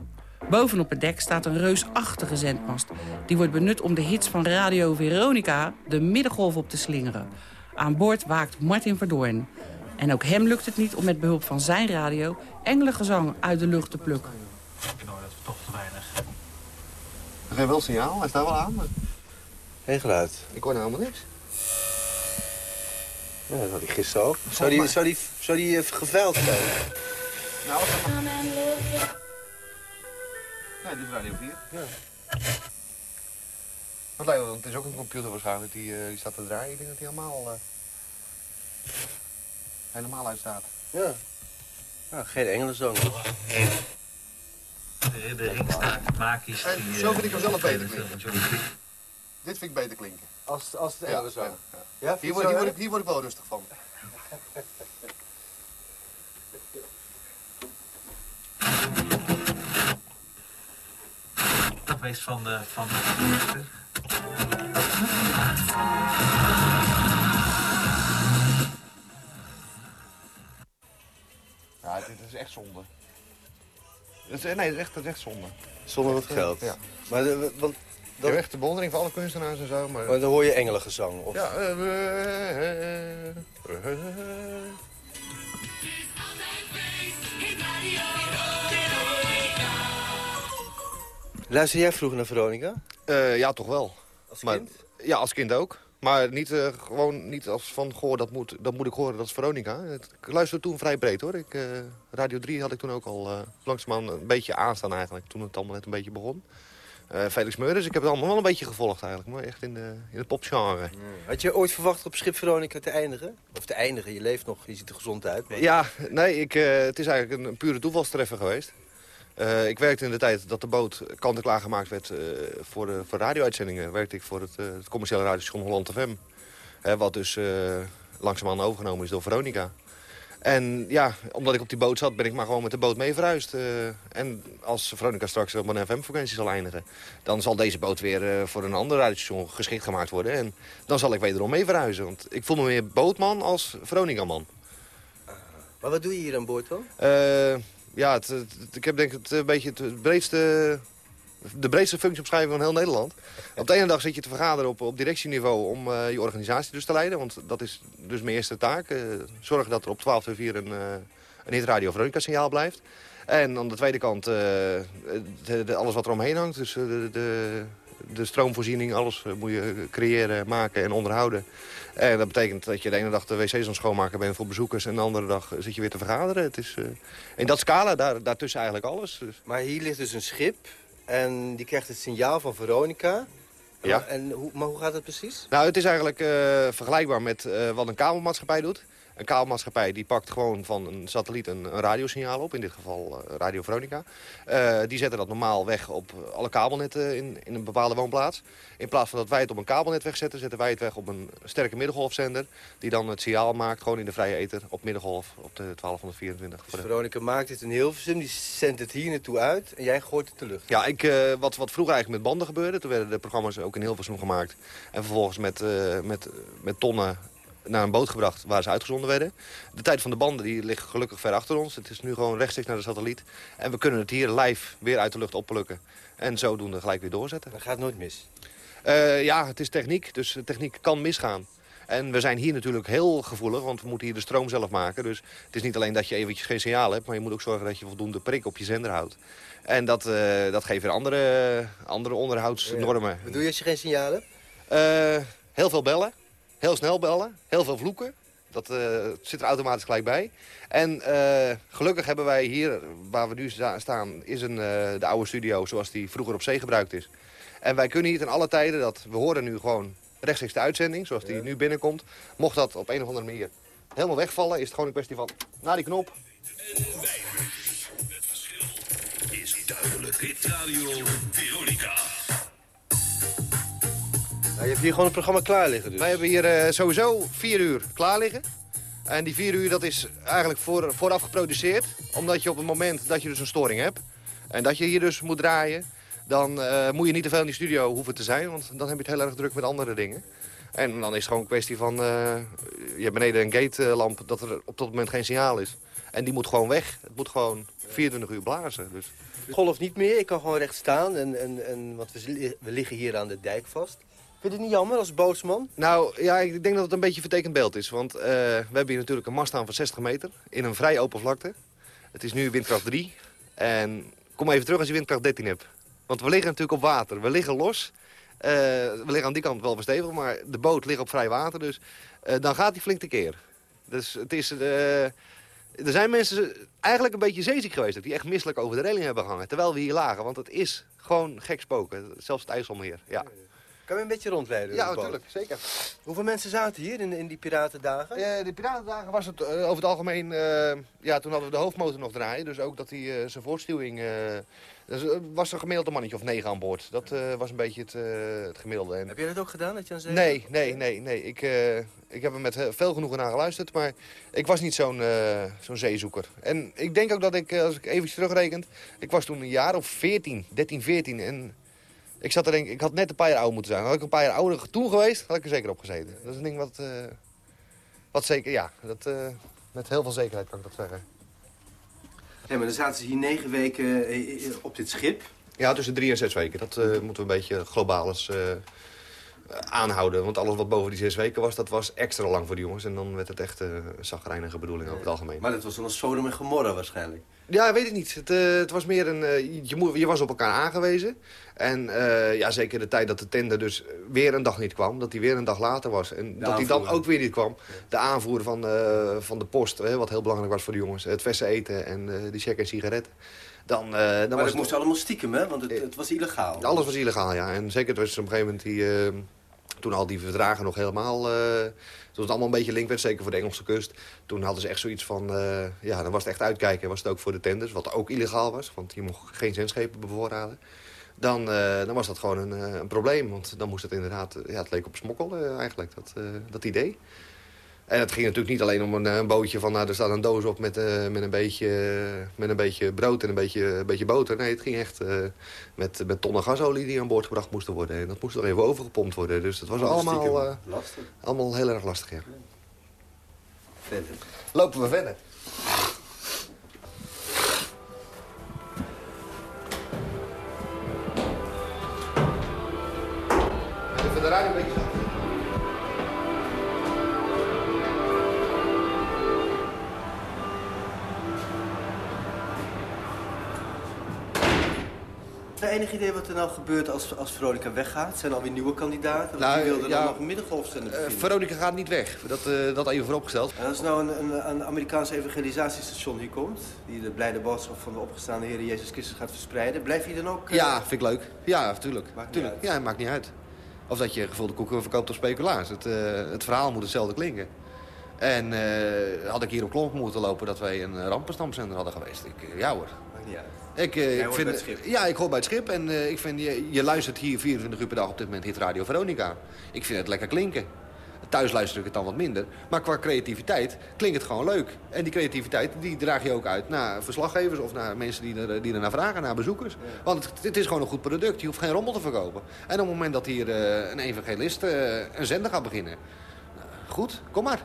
S6: Bovenop het dek staat een reusachtige zendmast. Die wordt benut om de hits van Radio Veronica de middengolf op te slingeren. Aan boord waakt Martin Verdoorn. En ook hem lukt het niet om met behulp van zijn radio... engelengezang uit de lucht te plukken.
S10: Nou, dat is toch te weinig.
S13: Geen wel signaal, hij staat wel aan. Maar...
S8: Geen geluid.
S13: Ik hoor nou helemaal niks.
S8: Ja, dat had ik gisteren ook. Zou die, zou die, zou die uh, geveild zijn?
S13: Nou, Nee, dit is Radio 4. Ja. Wat lijkt wel, het is ook een computer waarschijnlijk die, uh, die staat te draaien. Ik denk dat hij helemaal, uh, helemaal uitstaat.
S8: Ja. Nou, geen Engelenzang.
S10: De, de
S13: En
S10: die...
S13: zo vind ik hem zelf beter klinken. Dit vind ik beter klinken.
S8: Als, als de Engelenzang.
S13: ja, ja.
S8: Ja,
S13: Hier, word, hier, word ik, hier word ik wel rustig van.
S10: Dat wees van de... Van de
S13: Ja, dit is echt zonde. Dat is, nee, dat is echt, dat is echt zonde.
S8: Zonder
S13: eh,
S8: geld.
S13: Ja.
S8: Maar, de, want,
S13: Ik heb echt de bewondering voor alle kunstenaars en zo, maar...
S8: maar dan hoor je engelengezang. Of...
S13: Ja, eh, eh, eh, eh.
S8: Luister jij vroeger naar Veronica?
S13: Eh, ja, toch wel.
S8: Als
S13: Maar-
S8: kind?
S13: Ja, als kind ook. Maar niet, eh, gewoon niet als van, goh, dat moet, dat moet ik horen, dat is Veronica. Ik luisterde toen vrij breed, hoor. Ik, eh, Radio 3 had ik toen ook al uh, langzaamaan een beetje aanstaan eigenlijk, toen het allemaal net een beetje begon. Eh, Felix Meurders, ik heb het allemaal wel een beetje gevolgd eigenlijk, maar echt in, de, in het popgenre.
S8: Had je ooit verwacht op schip Veronica te eindigen? Of te eindigen, je leeft nog, je ziet er gezond uit. maar-
S13: Ja, nee, ik, eh, het is eigenlijk een, een pure toevalstreffer geweest. Eh, ik werkte in de tijd dat de boot kant-en-klaar gemaakt werd eh, voor, de, voor radio-uitzendingen. Werkte ik voor het, eh, het commerciële radiostation Holland FM. Eh, wat dus langzaamaan overgenomen is door Veronica. En ja, omdat ik op die boot zat, ben ik maar gewoon met de boot mee verhuisd. en als Veronica straks op een FM-frequentie zal eindigen... dan zal deze boot weer voor een ander radiostation geschikt gemaakt worden. En dan zal ik wederom mee verhuizen. Want ik voel me meer bootman als Veronica-man.
S8: Maar wat doe je hier aan boord dan?
S13: Eh, ja, het, het- ik heb denk ik het een beetje het breedste, de breedste functieomschrijving van heel Nederland. Op de ene dag zit je te vergaderen op, op directieniveau om eh, je organisatie dus te leiden. Want dat is dus mijn eerste taak. Eh, zorgen dat er op 12 uur 4 een, eh een hit radio Veronica signaal blijft. En aan de tweede kant eh, de, de- alles wat er omheen hangt. Dus eh, de, de, de stroomvoorziening, alles eh, moet je creëren, maken en onderhouden. En dat betekent dat je de ene dag de wc's aan het schoonmaken bent voor bezoekers... en de andere dag zit je weer te vergaderen. Het is, eh, in dat scala, daar, daartussen eigenlijk alles. Dus,
S8: Maar hier ligt dus een schip en die krijgt het signaal van Veronica.
S13: Ja.
S8: En hoe, maar hoe gaat het precies?
S13: nou, het is eigenlijk eh, vergelijkbaar met wat een kabelmaatschappij doet. Een kabelmaatschappij die pakt gewoon van een satelliet een, een radiosignaal op. In dit geval eh, Radio Veronica. Eh, die zetten dat normaal weg op alle kabelnetten in, in een bepaalde woonplaats. In plaats van dat wij het op een kabelnet wegzetten, zetten wij het weg op een sterke middengolfzender. Die dan het signaal maakt, gewoon in de vrije ether, op middengolf, op de 1224.
S8: Dus Veronica maakt het in Hilversum, die zendt het hier naartoe uit en jij gooit het de lucht.
S13: Ja, ik, eh, wat, wat vroeger eigenlijk met banden gebeurde. Toen werden de programma's ook in Hilversum gemaakt. En vervolgens met, met, met tonnen naar een boot gebracht waar ze uitgezonden werden. De tijd van de banden die ligt gelukkig ver achter ons. Het is nu gewoon rechtstreeks naar de satelliet. En we kunnen het hier live weer uit de lucht opplukken. En zodoende gelijk weer doorzetten.
S8: Dat gaat nooit mis.
S13: Eh, ja, het is techniek, dus de techniek kan misgaan. En we zijn hier natuurlijk heel gevoelig, want we moeten hier de stroom zelf maken. Dus het is niet alleen dat je eventjes geen signaal hebt... maar je moet ook zorgen dat je voldoende prik op je zender houdt. En dat, eh, dat geeft weer andere, andere onderhoudsnormen.
S8: Wat doe je als je geen signaal hebt?
S13: Eh, heel veel bellen, heel snel bellen, heel veel vloeken. Dat eh, zit er automatisch gelijk bij. En eh, gelukkig hebben wij hier, waar we nu sta- staan, is een, eh, de oude studio zoals die vroeger op zee gebruikt is. En wij kunnen hier ten alle tijden, dat, we horen nu gewoon rechtstreeks de uitzending, zoals die nu binnenkomt. Mocht dat op een of andere manier helemaal wegvallen, is het gewoon een kwestie van naar die knop.
S14: Is duidelijk. Hit Radio Veronica.
S8: Nou, je hebt hier gewoon een programma klaar liggen dus.
S13: Wij hebben hier eh, sowieso vier uur klaar liggen. En die vier uur dat is eigenlijk voor, vooraf geproduceerd. Omdat je op het moment dat je dus een storing hebt... en dat je hier dus moet draaien... dan eh, moet je niet te veel in die studio hoeven te zijn... want dan heb je het heel erg druk met andere dingen. En dan is het gewoon een kwestie van... eh, je hebt beneden een gatelamp dat er op dat moment geen signaal is. En die moet gewoon weg. Het moet gewoon 24 uur blazen. Dus.
S8: Golf niet meer, ik kan gewoon recht staan. En, en, en, want we, we liggen hier aan de dijk vast. Vind je het niet jammer als bootsman?
S13: Nou, ja, ik denk dat het een beetje vertekend beeld is. Want eh, we hebben hier natuurlijk een mast staan van 60 meter in een vrij open vlakte. Het is nu windkracht 3. En kom even terug als je windkracht 13 hebt. Want we liggen natuurlijk op water. We liggen los. Eh, we liggen aan die kant wel verstevigd, maar de boot ligt op vrij water. Dus eh, dan gaat hij flink tekeer. Dus het is... er zijn mensen eigenlijk een beetje zeeziek geweest... dat die echt misselijk over de reling hebben gehangen. Terwijl we hier lagen, want het is gewoon gek spoken. Zelfs het IJsselmeer, ja.
S8: Kan je een beetje rondleiden?
S13: Ja, natuurlijk, zeker.
S8: Hoeveel mensen zaten hier in, in die piratendagen?
S13: Eh, de piratendagen was het eh, over het algemeen... eh, ja, toen hadden we de hoofdmotor nog draaien. Dus ook dat hij zijn voortstuwing... dus, was er gemiddeld een mannetje of negen aan boord. Dat was een beetje het, het gemiddelde. En...
S8: Heb jij dat ook gedaan, dat je aan zee?
S13: Nee, nee, nee, nee. Ik, ik heb er met veel genoegen naar geluisterd, maar ik was niet zo'n zo'n zeezoeker. En ik denk ook dat ik, als ik even terugrekent, ik was toen een jaar of 14, 13, 14 en ik zat er denk ik had net een paar jaar oud moeten zijn. Had ik een paar jaar ouder toen geweest, had ik er zeker op gezeten. Dat is een ding wat, eh, wat zeker, ja, dat, eh, met heel veel zekerheid kan ik dat zeggen.
S8: Nee, maar dan zaten ze hier negen weken eh, op dit schip.
S13: Ja, tussen drie en zes weken. Dat moeten we een beetje globaal eens aanhouden. Want alles wat boven die zes weken was, dat was extra lang voor de jongens. En dan werd het echt eh, een zagrijnige bedoeling over het algemeen.
S8: Maar dat was dan een Sodom en Gomorra waarschijnlijk.
S13: Ja, weet ik niet. Het, eh, het was meer een... eh, je, je was op elkaar aangewezen. En eh, ja, zeker de tijd dat de tender dus weer een dag niet kwam. Dat hij weer een dag later was. En dat hij dan ook weer niet kwam. De aanvoer van, eh, van de post, wat heel belangrijk was voor de jongens. Het verse eten en eh die check en sigaretten. Dan, eh, dan
S8: maar
S13: was
S8: dat
S13: het-
S8: moest allemaal stiekem, hè? Want het, het was illegaal.
S13: alles was illegaal, ja. En zeker was op een gegeven moment die... eh, toen al die verdragen nog helemaal... eh, toen het allemaal een beetje link werd, zeker voor de Engelse kust. Toen hadden ze echt zoiets van... eh, ja, dan was het echt uitkijken. Was het ook voor de tenders, wat ook illegaal was. Want je mocht geen zendschepen bevoorraden. Dan, eh, dan was dat gewoon een, eh, een probleem. Want dan moest het inderdaad... eh, ja, het leek op smokkel eh, eigenlijk, dat, eh, dat idee. En het ging natuurlijk niet alleen om een, eh, een bootje van... Nou, er staat een doos op met, eh, met, een, beetje, met een beetje brood en een beetje, een beetje boter. Nee, het ging echt eh, met, met tonnen gasolie die aan boord gebracht moesten worden. En dat moest er even overgepompt worden. Dus dat was
S8: Allemaal
S13: eh,
S8: Lastig.
S13: allemaal heel erg lastig, ja.
S8: Verder.
S13: Lopen we verder.
S8: Enig idee wat er nou gebeurt als, als Veronica weggaat? Zijn er alweer nieuwe kandidaten?
S13: Nou,
S8: die wilden
S13: ja.
S8: dan nog een middengolfzender
S13: Eh,
S8: beginnen.
S13: Veronica gaat niet weg. Dat, eh, dat even vooropgesteld.
S8: En als nou een, een, een Amerikaans evangelisatiestation hier komt... die de blijde boodschap van de opgestaande Heer Jezus Christus gaat verspreiden... blijf je dan ook... eh,
S13: Ja, vind ik leuk. Ja, natuurlijk.
S8: Maakt niet
S13: Tuurlijk.
S8: uit.
S13: Ja, maakt niet uit. Of dat je gevulde koeken verkoopt op speculaas. Het, eh, het verhaal moet hetzelfde klinken. En eh, had ik hier op klomp moeten lopen dat wij een rampenstamcenter hadden geweest. Ik, eh, ja hoor.
S8: Maakt niet uit.
S13: Ik, eh, ik vind,
S8: bij het schip.
S13: Ja, ik hoor bij het schip. En eh, ik vind, je, je luistert hier 24 uur per dag op dit moment Hit Radio Veronica. Ik vind het lekker klinken. Thuis luister ik het dan wat minder. Maar qua creativiteit klinkt het gewoon leuk. En die creativiteit die draag je ook uit naar verslaggevers... of naar mensen die er, die er naar vragen, naar bezoekers. Want het, het is gewoon een goed product. Je hoeft geen rommel te verkopen. En op het moment dat hier eh, een evangelist een zender gaat beginnen... goed, kom maar.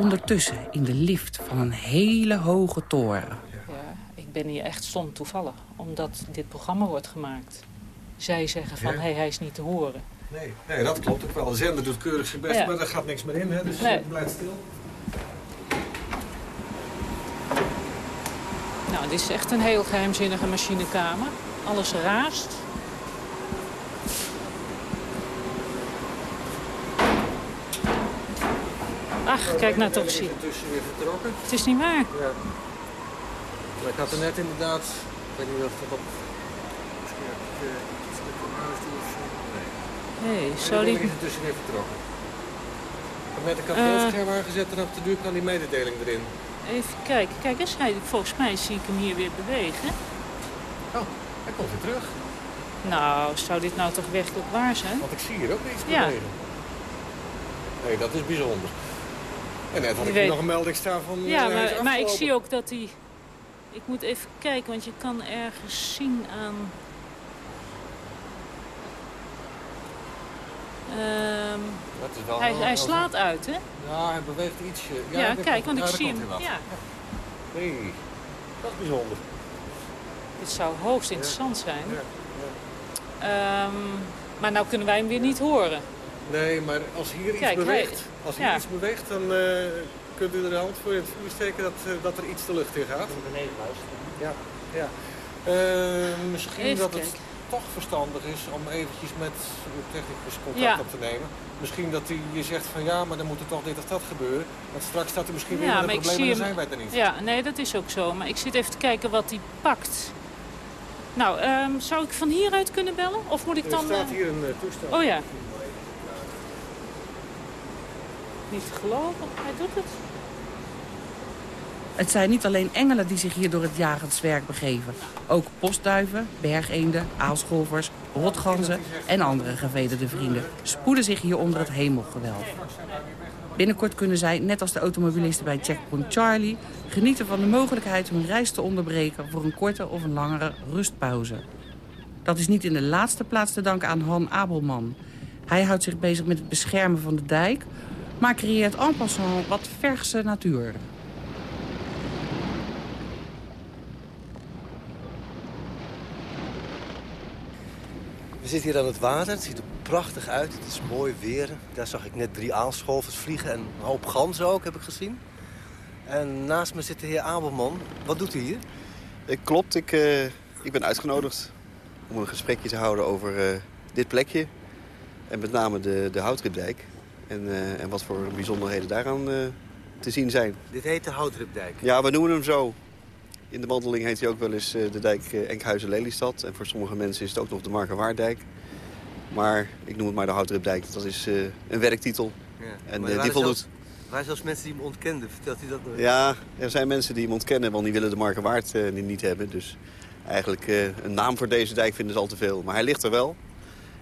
S6: Ondertussen in de lift van een hele hoge toren.
S4: Ja, ik ben hier echt stom toevallig, omdat dit programma wordt gemaakt. Zij zeggen van,
S9: Ja.
S4: hé, hij is niet te horen.
S9: Nee, nee, dat klopt ook wel. De zender doet keurig zijn best,
S4: Ja.
S9: maar er gaat niks meer in, hè? dus
S4: Nee.
S9: het blijft stil.
S4: Nou, dit is echt een heel geheimzinnige machinekamer. Alles raast. Kijk nou toch zie.
S9: Intussen weer vertrokken.
S4: Het is niet waar.
S9: Ja. Maar ik had er net inderdaad, ik weet niet of dat op... Misschien heb ik zo. Nee.
S4: Zou
S9: die
S4: die...
S9: is intussen weer vertrokken. Ik heb net een beeldscherm aangezet en op de duur kan die mededeling erin.
S4: Even kijken. Kijk eens, hij, volgens mij zie ik hem hier weer bewegen.
S9: Oh, hij komt weer terug.
S4: Nou, zou dit nou toch werkelijk waar zijn?
S9: Want ik zie hier ook niets
S4: Ja.
S9: bewegen. Nee, dat is bijzonder. En net had ik
S4: weet-
S9: nog een melding staan van...
S4: Ja,
S9: eh,
S4: maar, maar ik zie ook dat hij... Ik moet even kijken, want je kan ergens zien aan... Ehm,
S9: Dat is wel
S4: hij, hij slaat uit, hè?
S9: Ja, hij beweegt ietsje.
S4: Ja, kijk, want ik zie hem. Ja.
S9: Nee, dat is bijzonder.
S4: Dit zou hoogst interessant zijn. Ehm, maar nou kunnen wij hem weer niet horen.
S9: Nee, maar als hier iets
S4: Kijk, hij-
S9: beweegt, als hier
S4: ja.
S9: iets beweegt, dan eh, kunt u er de hand voor in het vuur steken dat, eh, dat er iets de lucht in gaat.
S15: beneden luisteren.
S9: Ja, ja. Eh, misschien
S4: Even
S9: dat het
S4: kijken.
S9: toch verstandig is om eventjes met de technicus contact
S4: Ja.
S9: op te nemen. Misschien dat hij je zegt van ja, maar dan moet er toch dit of dat gebeuren. Want straks staat er misschien weer
S4: Ja,
S9: met
S4: maar
S9: een
S4: ik
S9: probleem en
S4: zie
S9: dan
S4: hem.
S9: zijn wij er niet.
S4: Ja, nee, dat is ook zo. Maar ik zit even te kijken wat hij pakt. Nou, ehm, zou ik van hieruit kunnen bellen? Of moet ik
S9: Er
S4: dan...
S9: staat
S4: eh,
S9: hier een toestel.
S4: Oh ja. Niet te geloven, hij doet het.
S6: Het zijn niet alleen engelen die zich hier door het jagenswerk begeven. Ook postduiven, bergeenden, aalscholvers, rotganzen en andere gevederde vrienden... spoeden zich hier onder het hemelgewelf. Binnenkort kunnen zij, net als de automobilisten bij Checkpoint Charlie... genieten van de mogelijkheid hun reis te onderbreken... voor een korte of een langere rustpauze. Dat is niet in de laatste plaats te danken aan Han Abelman. Hij houdt zich bezig met het beschermen van de dijk... maar creëert en passant wat verse natuur.
S15: We zitten hier aan het water. Het ziet er prachtig uit. Het is mooi weer. Daar zag ik net drie aalscholvers vliegen en een hoop ganzen ook, heb ik gezien. En naast me zit de heer Abelman. Wat doet u hier?
S16: Eh, Klopt, ik, eh, ik ben uitgenodigd om een gesprekje te houden over eh, dit plekje. En met name de, de Houtripdijk. En, eh, en wat voor bijzonderheden daaraan eh, te zien zijn.
S15: Dit heet de Houtripdijk.
S16: Ja, we noemen hem zo. In de wandeling heet hij ook wel eens eh, de dijk Enkhuizen-Lelystad. En voor sommige mensen is het ook nog de Markerwaarddijk. Maar ik noem het maar de Houtripdijk. Dat is een werktitel.
S15: Ja.
S16: En die voldoet.
S15: zelfs- waren zelfs mensen die hem ontkenden. Vertelt u dat nog?
S16: Ja, er zijn mensen die hem ontkennen, want die willen de Markerwaard eh, niet- hebben. Dus eigenlijk een naam voor deze dijk vinden ze al te veel. Maar hij ligt er wel.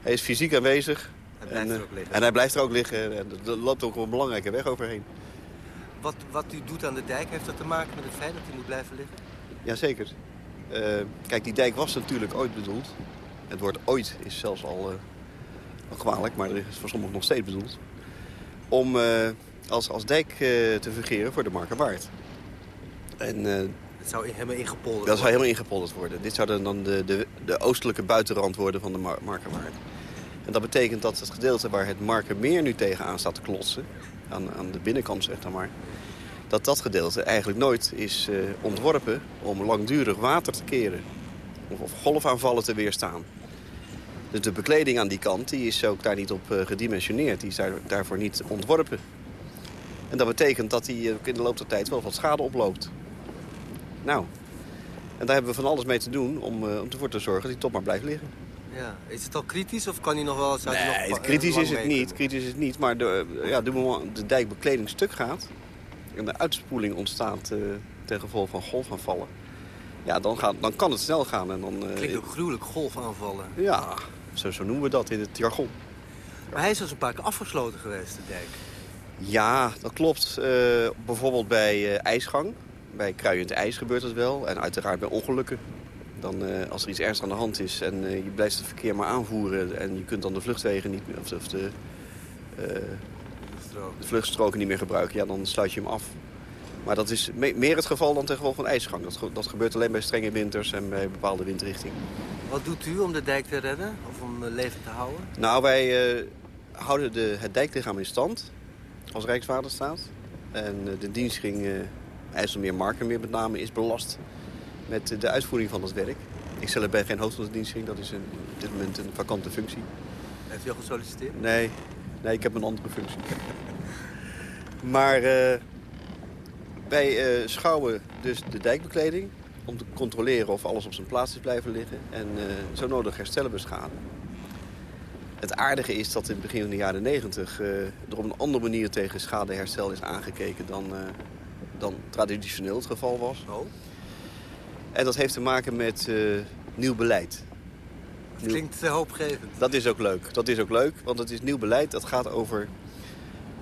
S16: Hij is fysiek aanwezig.
S15: Hij blijft
S16: en,
S15: er
S16: eh,
S15: ook liggen.
S16: En hij blijft er ook liggen. En er loopt ook een belangrijke weg overheen.
S15: Wat, wat u doet aan de dijk, heeft dat te maken met het feit dat hij moet blijven liggen?
S16: Jazeker. Eh kijk, die dijk was natuurlijk ooit bedoeld. Het woord ooit is zelfs al, eh, al kwalijk, maar er is voor sommigen nog steeds bedoeld. Om als, als dijk te fungeren voor de Markerwaard. En
S15: Het zou helemaal ingepolderd
S16: Dat zou helemaal ingepolderd worden. Dit zou dan- de, de, de oostelijke buitenrand worden van de Mar Markerwaard. En dat betekent dat het gedeelte waar het Markermeer nu tegenaan staat te klotsen... aan, aan de binnenkant zeg dan maar... dat dat gedeelte eigenlijk nooit is eh, ontworpen om langdurig water te keren. Of, of golfaanvallen te weerstaan. Dus de bekleding aan die kant die is ook daar niet op eh, gedimensioneerd. Die is daar, daarvoor niet ontworpen. En dat betekent dat hij ook in de loop der tijd wel wat schade oploopt. Nou, en daar hebben we van alles mee te doen om, eh, om ervoor te zorgen dat hij toch maar blijft liggen.
S15: Ja. Is het al kritisch of kan hij nog wel... Zou hij nog
S16: Nee,
S15: pa-
S16: kritisch
S15: lang
S16: is het niet. Kritisch is het niet. Maar de, eh, ja, de moment de dijkbekleding stuk gaat... en de uitspoeling ontstaat eh ten gevolge van golfaanvallen... ja, dan, gaat, dan kan het snel gaan. En dan, eh,
S15: Klinkt ook gruwelijk golfaanvallen.
S16: Ja, zo, zo noemen we dat in het jargon.
S15: Maar hij is dus een paar keer afgesloten geweest, de dijk.
S16: Ja, dat klopt. Eh, bijvoorbeeld bij eh, ijsgang. Bij kruiend ijs gebeurt het wel. En uiteraard bij ongelukken. Dan, eh, als er iets ernstig aan de hand is en eh, je blijft het verkeer maar aanvoeren... en je kunt dan de vluchtwegen niet meer, of of de, eh, de vluchtstroken niet meer gebruiken... ja, dan sluit je hem af. Maar dat is me- meer het geval dan ten gevolge van ijsgang. Dat, ge- dat gebeurt alleen bij strenge winters en bij bepaalde windrichtingen.
S15: Wat doet u om de dijk te redden? Of om leven te houden?
S16: Nou, wij houden de, het dijklichaam in stand als Rijkswaterstaat. En de dienstring eh IJsselmeer Markermeer met name is belast met de uitvoering van dat werk. Ik zelf ben geen hoofd van de dienstring, dat is een, op dit moment een vakante functie.
S15: Heeft u al gesolliciteerd?
S16: Nee, nee ik heb een andere functie. Maar eh, wij eh, schouwen dus de dijkbekleding om te controleren of alles op zijn plaats is blijven liggen. En eh, zo nodig herstellen we schade. Het aardige is dat in het begin van de jaren 90 eh, er op een andere manier tegen schadeherstel is aangekeken dan, dan traditioneel het geval was. En dat heeft te maken met eh, nieuw beleid. Nieuw-
S15: Klinkt eh, hoopgevend.
S16: dat is ook leuk. Dat is ook leuk, want het is nieuw beleid. Dat gaat over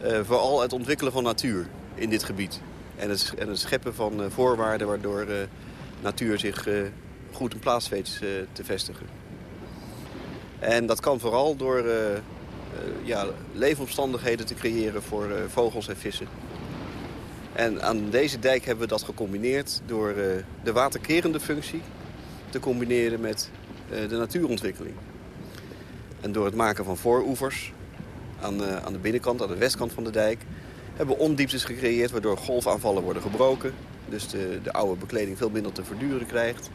S16: eh, vooral het ontwikkelen van natuur in dit gebied. En het, en het scheppen van voorwaarden waardoor natuur zich goed in plaats weet te vestigen. En dat kan vooral door ja, leefomstandigheden te creëren voor vogels en vissen. En aan deze dijk hebben we dat gecombineerd door eh, de waterkerende functie te combineren met eh, de natuurontwikkeling. En door het maken van vooroevers aan, de- aan de binnenkant, aan de westkant van de dijk... hebben we ondieptes gecreëerd waardoor golfaanvallen worden gebroken. Dus de, de oude bekleding veel minder te verduren krijgt.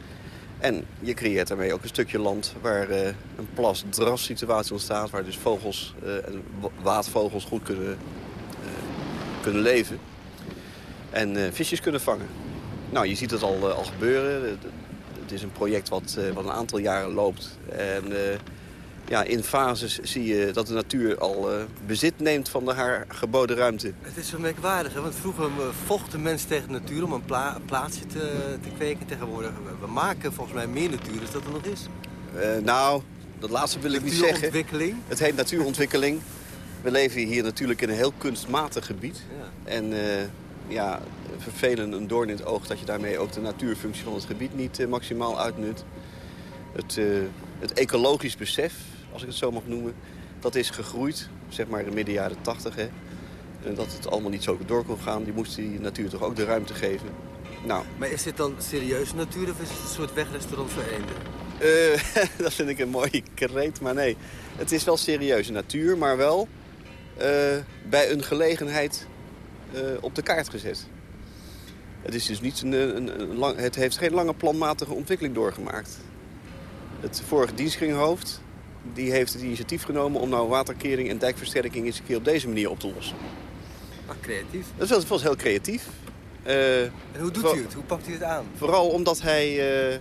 S16: En je creëert daarmee ook een stukje land waar eh, een plas-dras situatie ontstaat... waar dus vogels eh, en wa- waadvogels goed kunnen, eh, kunnen leven. En eh, visjes kunnen vangen. Nou, je ziet het al, eh, al gebeuren. Het- is een project wat, eh, wat een aantal jaren loopt. En ja, in fases zie je dat de natuur al bezit neemt van de haar geboden ruimte.
S8: Het is zo merkwaardig, hè? want vroeger vocht de mens tegen de natuur om een pla- plaatsje te, te kweken. Tegenwoordig, we- we maken volgens mij meer natuur dan dat er nog is.
S16: Nou, dat laatste wil ik niet zeggen.
S8: Natuurontwikkeling.
S16: Het heet natuurontwikkeling. We leven hier natuurlijk in een heel kunstmatig gebied. En eh, ja, vervelen een doorn in het oog dat je daarmee ook de natuurfunctie van het gebied niet eh, maximaal uitnut. Het, eh, het ecologisch besef, als ik het zo mag noemen, dat is gegroeid, zeg maar in midden jaren tachtig. hè. En dat het allemaal niet zo door kon gaan. Die moest die natuur toch ook de ruimte geven. Nou,
S8: Maar is dit dan serieuze natuur of is het een soort wegrestaurant voor eenden?
S16: Eh, dat vind ik een mooie kreet, maar nee. Het is wel serieuze natuur, maar wel bij een gelegenheid op de kaart gezet. Het, is dus niet een, een, een lang, het heeft geen lange planmatige ontwikkeling doorgemaakt. Het vorige dienstkringhoofd die heeft het initiatief genomen om nou waterkering en dijkversterking eens een keer op deze manier op te lossen.
S8: Ah, creatief.
S16: Dat was, was heel creatief. Eh,
S8: En hoe doet u het? Hoe pakt u het aan?
S16: Vooral omdat hij eh, eh,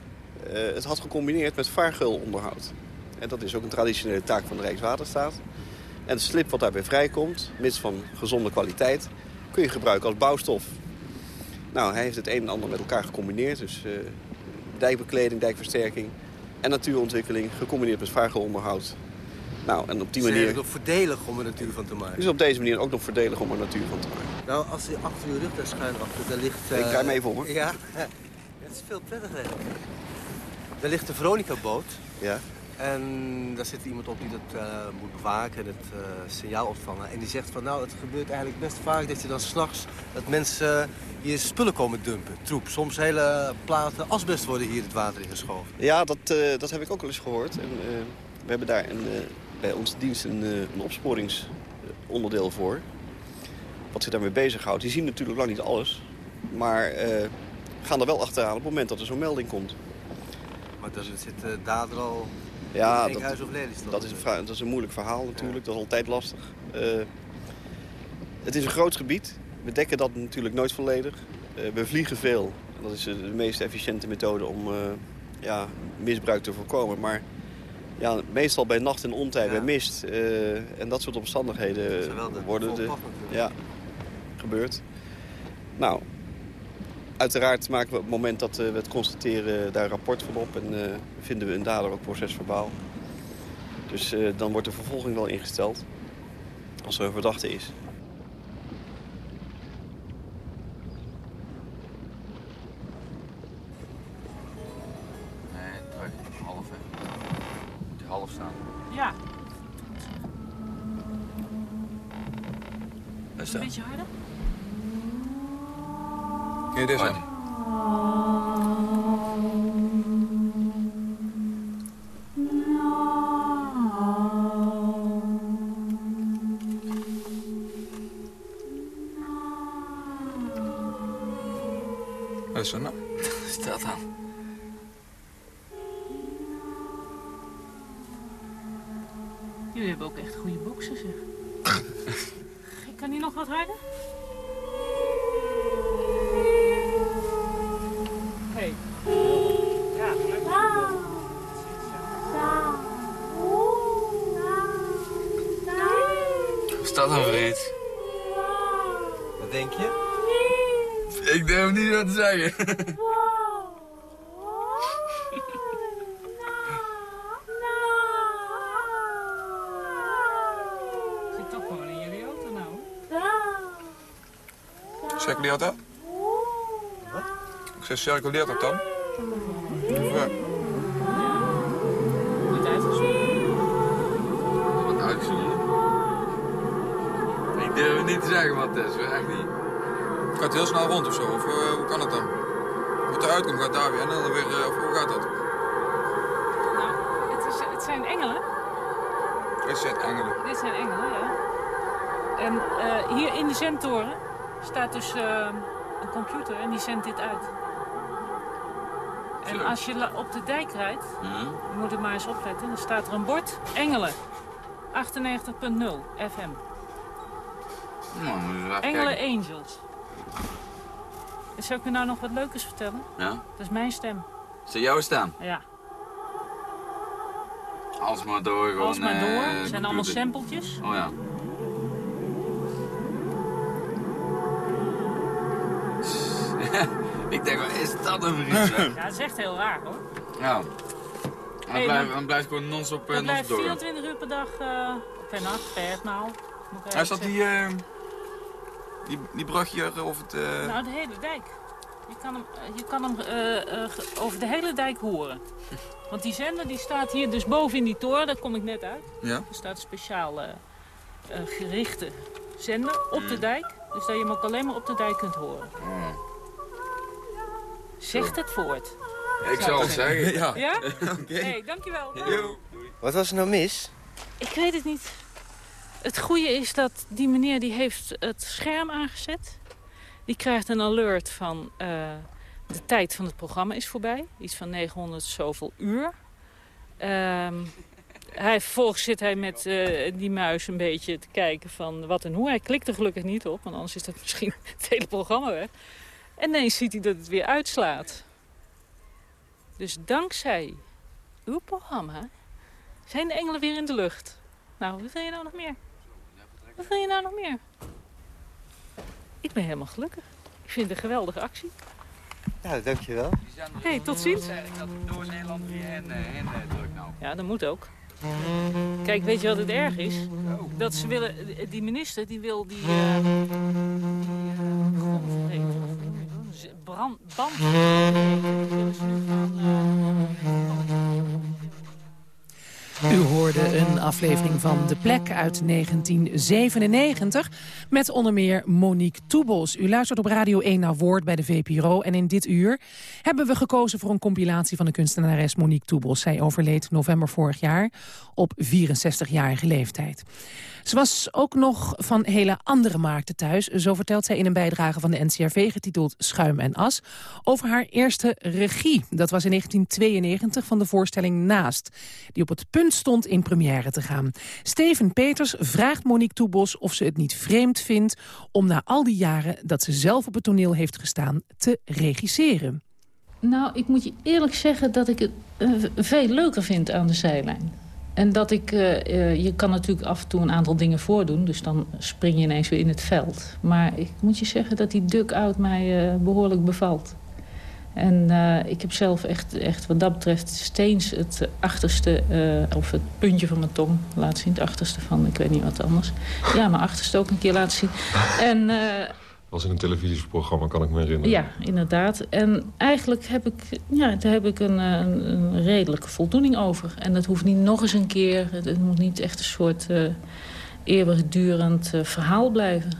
S16: het had gecombineerd met vaargeulonderhoud. En dat is ook een traditionele taak van de Rijkswaterstaat. En het slip wat daarbij vrijkomt, mits van gezonde kwaliteit, kun je gebruiken als bouwstof. Nou, hij heeft het een en ander met elkaar gecombineerd. Dus eh, dijkbekleding, dijkversterking en natuurontwikkeling gecombineerd met vaargeulonderhoud. Nou, en op die
S8: Het is
S16: manier
S8: nog voordelig om er natuur van te maken.
S16: is het op deze manier ook nog voordelig om er natuur van te maken.
S8: Nou, als u achter uw rug daar schuin achter, daar ligt...
S16: Ik
S8: eh,
S16: draai me even om, hoor.
S8: Ja, het is veel prettiger. Daar ligt de Veronica-boot.
S16: Ja.
S8: En daar zit iemand op die dat eh, moet bewaken en het eh, signaal ontvangen. En die zegt van nou, het gebeurt eigenlijk best vaak dat je dan s'nachts... dat mensen hier spullen komen dumpen, troep. Soms hele platen asbest worden hier het water in geschoven.
S16: Ja, dat, eh, dat heb ik ook al eens gehoord. En, we hebben daar een, bij onze dienst een, een opsporingsonderdeel voor. Wat zich daarmee bezighoudt. Die zien natuurlijk lang niet alles. Maar gaan er wel achteraan op het moment dat er zo'n melding komt.
S8: Maar daar zit dader al
S16: Ja, dat,
S8: huis of Lelystad.
S16: dat, is een dat is een moeilijk verhaal natuurlijk. Dat is altijd lastig. Eh, het is een groot gebied. We dekken dat natuurlijk nooit volledig. Eh, we vliegen veel. Dat is de meest efficiënte methode om eh, ja, misbruik te voorkomen. Maar ja, meestal bij nacht en ontij, bij mist en dat soort omstandigheden worden de, ja, gebeurt. Nou, uiteraard maken we op het moment dat eh, we het constateren daar een rapport van op en eh, vinden we een dader ook procesverbaal. Dus eh, dan wordt de vervolging wel ingesteld als er een verdachte is.
S17: Nee, terug. Half, hè. Moet die half staan.
S4: Ja.
S17: Daar
S4: Een beetje harder?
S17: Kun je dit zo? Wat is dat nou? Aan.
S4: Jullie hebben ook echt goede boksen, zeg. kan die nog wat harder?
S17: Niet wat te zeggen.
S4: Zit toch gewoon in jullie auto nou?
S17: Circuleert dat?
S8: Wat?
S17: Ik zeg, circuleert dat dan? Of, eh,
S4: Wordt uitgezonden.
S17: Wat uitgezonden? Ik durf het niet te zeggen wat het is, echt niet. Gaat het heel snel rond of zo? Of eh, hoe kan het dan? Wat eruit komt, gaat daar weer en dan weer, eh, of hoe gaat dat?
S4: zijn engelen.
S18: Dit zijn engelen.
S4: Dit zijn engelen, ja. En eh, hier in de zendtoren staat dus eh, een computer en die zendt dit uit. En als je op de dijk rijdt, je moet er maar eens opletten, dan staat er een bord Engelen. 98.0 FM.
S18: Nou, moet je
S4: Engelen
S18: kijken.
S4: Angels. Zal ik u nou nog wat leukers vertellen?
S18: Ja?
S4: Dat is mijn stem.
S18: Is dat jouw stem?
S4: Ja.
S18: Als maar door gewoon...
S4: Als maar door.
S18: eh,
S4: Het zijn allemaal sampletjes.
S18: Oh ja. Ik denk, wat is dat een vriend?
S4: Ja, dat is echt heel raar hoor.
S18: Ja. En
S4: Hey,
S18: blijft dan blijft gewoon non-stop eh, door.
S4: 24 uur per dag, eh per nacht, per etmaal.
S18: Hij
S4: even
S18: die, die, die brug hier of het... eh,
S4: Nou, de hele dijk. Je kan hem, eh, je kan hem eh, eh, over de hele dijk horen. Want die zender die staat hier dus boven in die toren, daar kom ik net uit.
S18: Ja?
S4: Er staat een speciaal eh, eh, gerichte zender op
S18: Mm.
S4: de dijk. Dus dat je hem ook alleen maar op de dijk kunt horen.
S18: Oh.
S4: Zegt het voort.
S18: Ik zal het zeggen.
S4: Ja?
S18: Ja.
S4: Ja?
S18: Oké.
S4: hey, dankjewel.
S15: Wat was er nou mis?
S4: Ik weet het niet. Het goede is dat die meneer die heeft het scherm aangezet. Die krijgt een alert van eh, de tijd van het programma is voorbij. Iets van 900 zoveel uur. Ehm, hij, vervolgens zit hij met eh, die muis een beetje te kijken van wat en hoe. Hij klikt er gelukkig niet op, want anders is dat misschien het hele programma weg. En ineens ziet hij dat het weer uitslaat. Dus dankzij uw programma zijn de engelen weer in de lucht. Nou, wat wil je nou nog meer? Wat wil je nou nog meer? Ik ben helemaal gelukkig. Ik vind het een geweldige actie.
S15: Nou, dankjewel.
S4: hey, tot ziens.
S18: Dat door Nederland weer heen, eh, eh, druk nou.
S4: Ja, dat moet ook. Kijk, weet je wat het erg is? Dat ze willen, die minister die wil die, eh die eh? Z- brand, band, die willen ze nu gaan,
S3: U hoorde een aflevering van De Plek uit 1997... met onder meer Monique Toebos. U luistert op Radio 1 naar Woord bij de VPRO. En in dit uur hebben we gekozen voor een compilatie van de kunstenares Monique Toebos. Zij overleed november vorig jaar op 64-jarige leeftijd. Ze was ook nog van hele andere markten thuis. Zo vertelt zij in een bijdrage van de NCRV getiteld Schuim en As... over haar eerste regie. Dat was in 1992 van de voorstelling Naast... die op het punt stond in première te gaan. Steven Peters vraagt Monique Toebos of ze het niet vreemd vindt... om na al die jaren dat ze zelf op het toneel heeft gestaan te regisseren.
S4: Nou, ik moet je eerlijk zeggen dat ik het eh, veel leuker vind aan de zijlijn. En dat ik, eh, eh, je kan natuurlijk af en toe een aantal dingen voordoen, dus dan spring je ineens weer in het veld. Maar ik moet je zeggen dat die duck-out mij eh, behoorlijk bevalt. En eh, ik heb zelf echt, echt wat dat betreft steeds het achterste, eh, of het puntje van mijn tong laten zien. Het achterste van, ik weet niet wat anders. Ja, mijn achterste ook een keer laten zien. En eh,
S19: was in een televisieprogramma, kan ik me herinneren.
S4: ja, inderdaad. En eigenlijk heb ik, ja, daar heb ik een, een, een redelijke voldoening over. En dat hoeft niet nog eens een keer. Het, moet niet echt een soort eeuwigdurend verhaal blijven.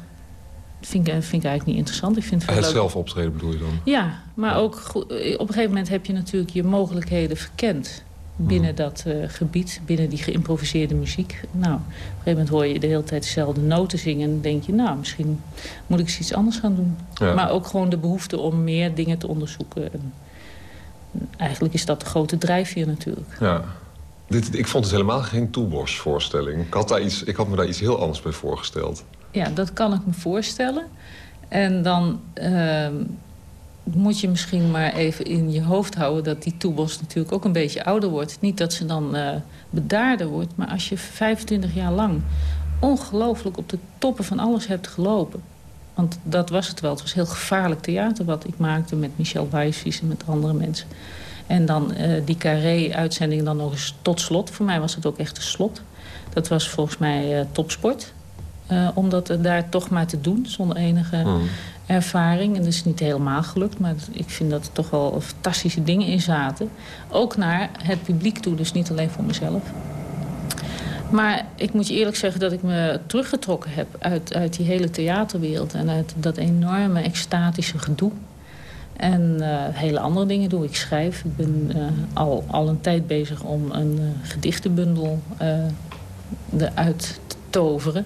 S4: Dat vind ik, vind ik eigenlijk niet interessant. Ik vind het
S19: Het zelf optreden bedoel je dan?
S4: Ja, maar ook op een gegeven moment heb je natuurlijk je mogelijkheden verkend. Binnen dat eh, gebied, binnen die geïmproviseerde muziek. Nou, op een gegeven moment hoor je de hele tijd dezelfde noten zingen. En denk je, nou, misschien moet ik eens iets anders gaan doen.
S19: Ja.
S4: Maar ook gewoon de behoefte om meer dingen te onderzoeken. En eigenlijk is dat de grote drijfveer natuurlijk.
S19: Ja. Dit, ik vond het helemaal geen Toebosch-voorstelling. Ik, had daar iets- ik had me daar iets heel anders bij voorgesteld.
S4: Ja, dat kan ik me voorstellen. En dan ehm, moet je misschien maar even in je hoofd houden... dat die toebos natuurlijk ook een beetje ouder wordt. Niet dat ze dan eh, bedaarder wordt, maar als je 25 jaar lang... ongelooflijk op de toppen van alles hebt gelopen... want dat was het wel. Het was heel gevaarlijk theater wat ik maakte met Michel Wijsvies en met andere mensen. En dan eh, die carré-uitzending dan nog eens tot slot. Voor mij was het ook echt een slot. Dat was volgens mij eh, topsport. Eh, om dat eh, daar toch maar te doen, zonder enige ervaring. En dat is niet helemaal gelukt, maar ik vind dat er toch wel fantastische dingen in zaten. Ook naar het publiek toe, dus niet alleen voor mezelf. Maar ik moet je eerlijk zeggen dat ik me teruggetrokken heb uit, uit die hele theaterwereld... en uit dat enorme extatische gedoe. En uh, hele andere dingen doe. Ik schrijf. Ik ben uh, al, al een tijd bezig om een uh, gedichtenbundel eruit te toveren.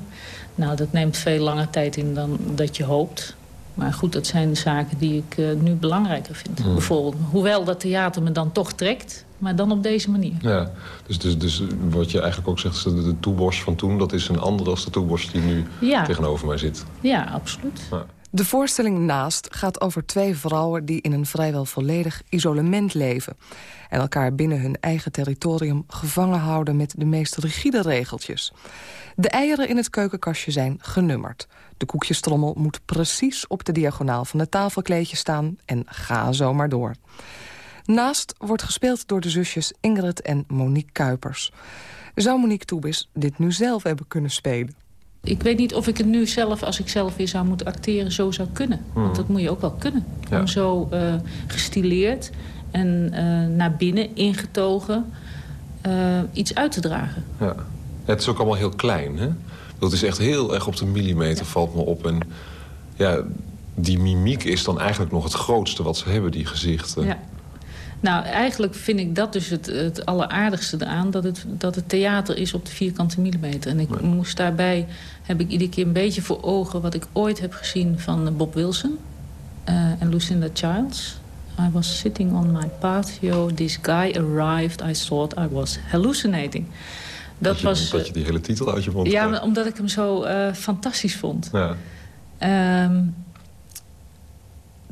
S4: Nou, dat neemt veel langer tijd in dan dat je hoopt. Maar goed, dat zijn de zaken die ik uh, nu belangrijker vind. Mm. Bijvoorbeeld, hoewel dat theater me dan toch trekt, maar dan op deze manier.
S19: Ja, dus, dus, dus wat je eigenlijk ook zegt, de, de toebos van toen... dat is een andere dan de toebos die nu ja. tegenover mij zit.
S4: Ja, absoluut.
S19: Ja.
S20: De voorstelling Naast gaat over twee vrouwen... die in een vrijwel volledig isolement leven... en elkaar binnen hun eigen territorium gevangen houden... met de meest rigide regeltjes. De eieren in het keukenkastje zijn genummerd. De koekjestrommel moet precies op de diagonaal van het tafelkleedje staan... en ga zo maar door. Naast wordt gespeeld door de zusjes Ingrid en Monique Kuipers. Zou Monique Toebis dit nu zelf hebben kunnen spelen?
S4: Ik weet niet of ik het nu zelf, als ik zelf weer zou moeten acteren, zo zou kunnen. Hmm. Want dat moet je ook wel kunnen. Ja. Om zo uh, gestileerd en uh, naar binnen ingetogen uh, iets uit te dragen.
S19: Ja. Het is ook allemaal heel klein, hè? Dat is echt heel erg op de millimeter, valt me op. En ja, die mimiek is dan eigenlijk nog het grootste wat ze hebben, die gezichten.
S4: Ja. Nou, eigenlijk vind ik dat dus het, het alleraardigste eraan... Dat het, dat het theater is op de vierkante millimeter. En ik ja. moest daarbij, heb ik iedere keer een beetje voor ogen... wat ik ooit heb gezien van Bob Wilson uh, en Lucinda Childs. I was sitting on my patio. This guy arrived. I thought I was hallucinating.
S19: Dat, dat je, was, dat je die hele titel uit je mond
S4: Ja, maar omdat ik hem zo uh, fantastisch vond.
S19: Ja.
S4: Um,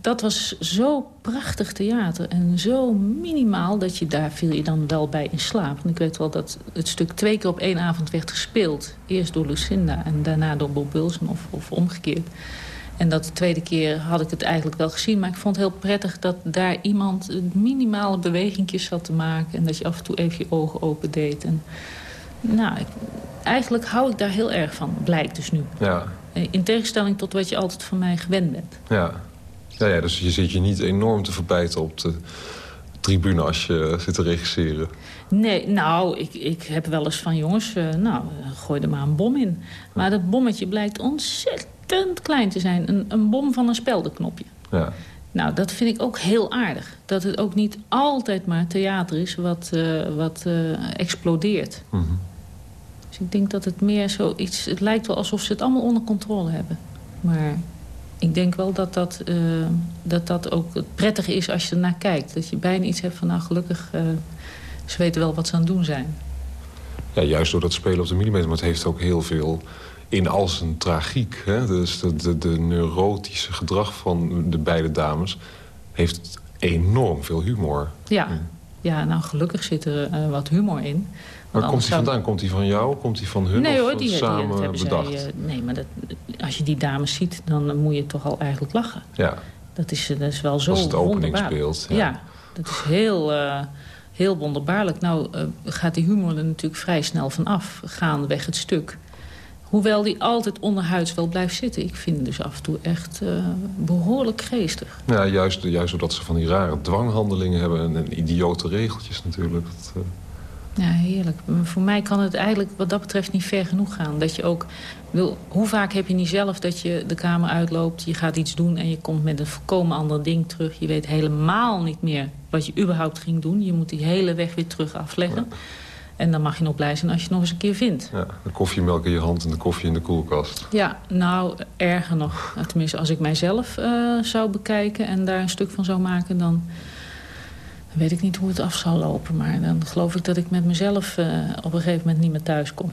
S4: dat was zo prachtig theater en zo minimaal... dat je daar viel je dan wel bij in slaap. En ik weet wel dat het stuk twee keer op één avond werd gespeeld. Eerst door Lucinda en daarna door Bob Wilson of, of omgekeerd. En dat de tweede keer had ik het eigenlijk wel gezien. Maar ik vond het heel prettig dat daar iemand minimale bewegingjes zat te maken. En dat je af en toe even je ogen open deed. En, nou, ik, eigenlijk hou ik daar heel erg van, blijkt dus nu.
S19: Ja.
S4: In tegenstelling tot wat je altijd van mij gewend bent.
S19: Ja. Ja, ja, dus je zit je niet enorm te verbijten op de tribune als je zit te regisseren.
S4: Nee, nou, ik, ik heb wel eens van jongens, uh, nou, gooi er maar een bom in. Maar dat bommetje blijkt ontzettend klein te zijn. Een, een bom van een speldenknopje.
S19: Ja.
S4: Nou, dat vind ik ook heel aardig. Dat het ook niet altijd maar theater is wat, uh, wat uh, explodeert.
S19: Mm -hmm.
S4: Dus ik denk dat het meer zoiets... Het lijkt wel alsof ze het allemaal onder controle hebben. Maar ik denk wel dat dat, uh, dat dat ook prettig is als je ernaar kijkt. Dat je bijna iets hebt van, nou gelukkig, uh, ze weten wel wat ze aan het doen zijn.
S19: Ja, juist door dat spelen op de millimeter. Maar het heeft ook heel veel in als een tragiek. Hè? Dus de, de, de neurotische gedrag van de beide dames heeft enorm veel humor.
S4: Ja, ja nou gelukkig zit er uh, wat humor in.
S19: Maar komt hij vandaan? Komt hij van jou? Komt hij van hun?
S4: Nee
S19: of
S4: hoor, die,
S19: samen
S4: die,
S19: bedacht?
S4: Zij, uh, nee, maar dat, als je die dames ziet, dan moet je toch al eigenlijk lachen.
S19: Ja.
S4: Dat is, dat is wel zo
S19: Als het opening
S4: wonderbaarlijk.
S19: speelt.
S4: Ja. ja. dat is heel, uh, heel wonderbaarlijk. Nou gaat die humor er natuurlijk vrij snel van af, gaandeweg het stuk. Hoewel die altijd onderhuids wel blijft zitten. Ik vind het dus af en toe echt uh, behoorlijk geestig.
S19: Ja, juist, juist doordat ze van die rare dwanghandelingen hebben... en, en idiote regeltjes natuurlijk. Dat, uh...
S4: Ja, heerlijk. Maar voor mij kan het eigenlijk wat dat betreft niet ver genoeg gaan. Dat je ook... Wil, hoe vaak heb je niet zelf dat je de kamer uitloopt... je gaat iets doen en je komt met een volkomen ander ding terug. Je weet helemaal niet meer wat je überhaupt ging doen. Je moet die hele weg weer terug afleggen. Ja. En dan mag je nog blij zijn als je het nog eens een keer vindt.
S19: Ja, de koffiemelk in je hand en de koffie in de koelkast.
S4: Ja, nou, erger nog. Tenminste, als ik mijzelf uh, zou bekijken en daar een stuk van zou maken... dan weet ik niet hoe het af zal lopen. Maar dan geloof ik dat ik met mezelf uh, op een gegeven moment niet meer thuis kom.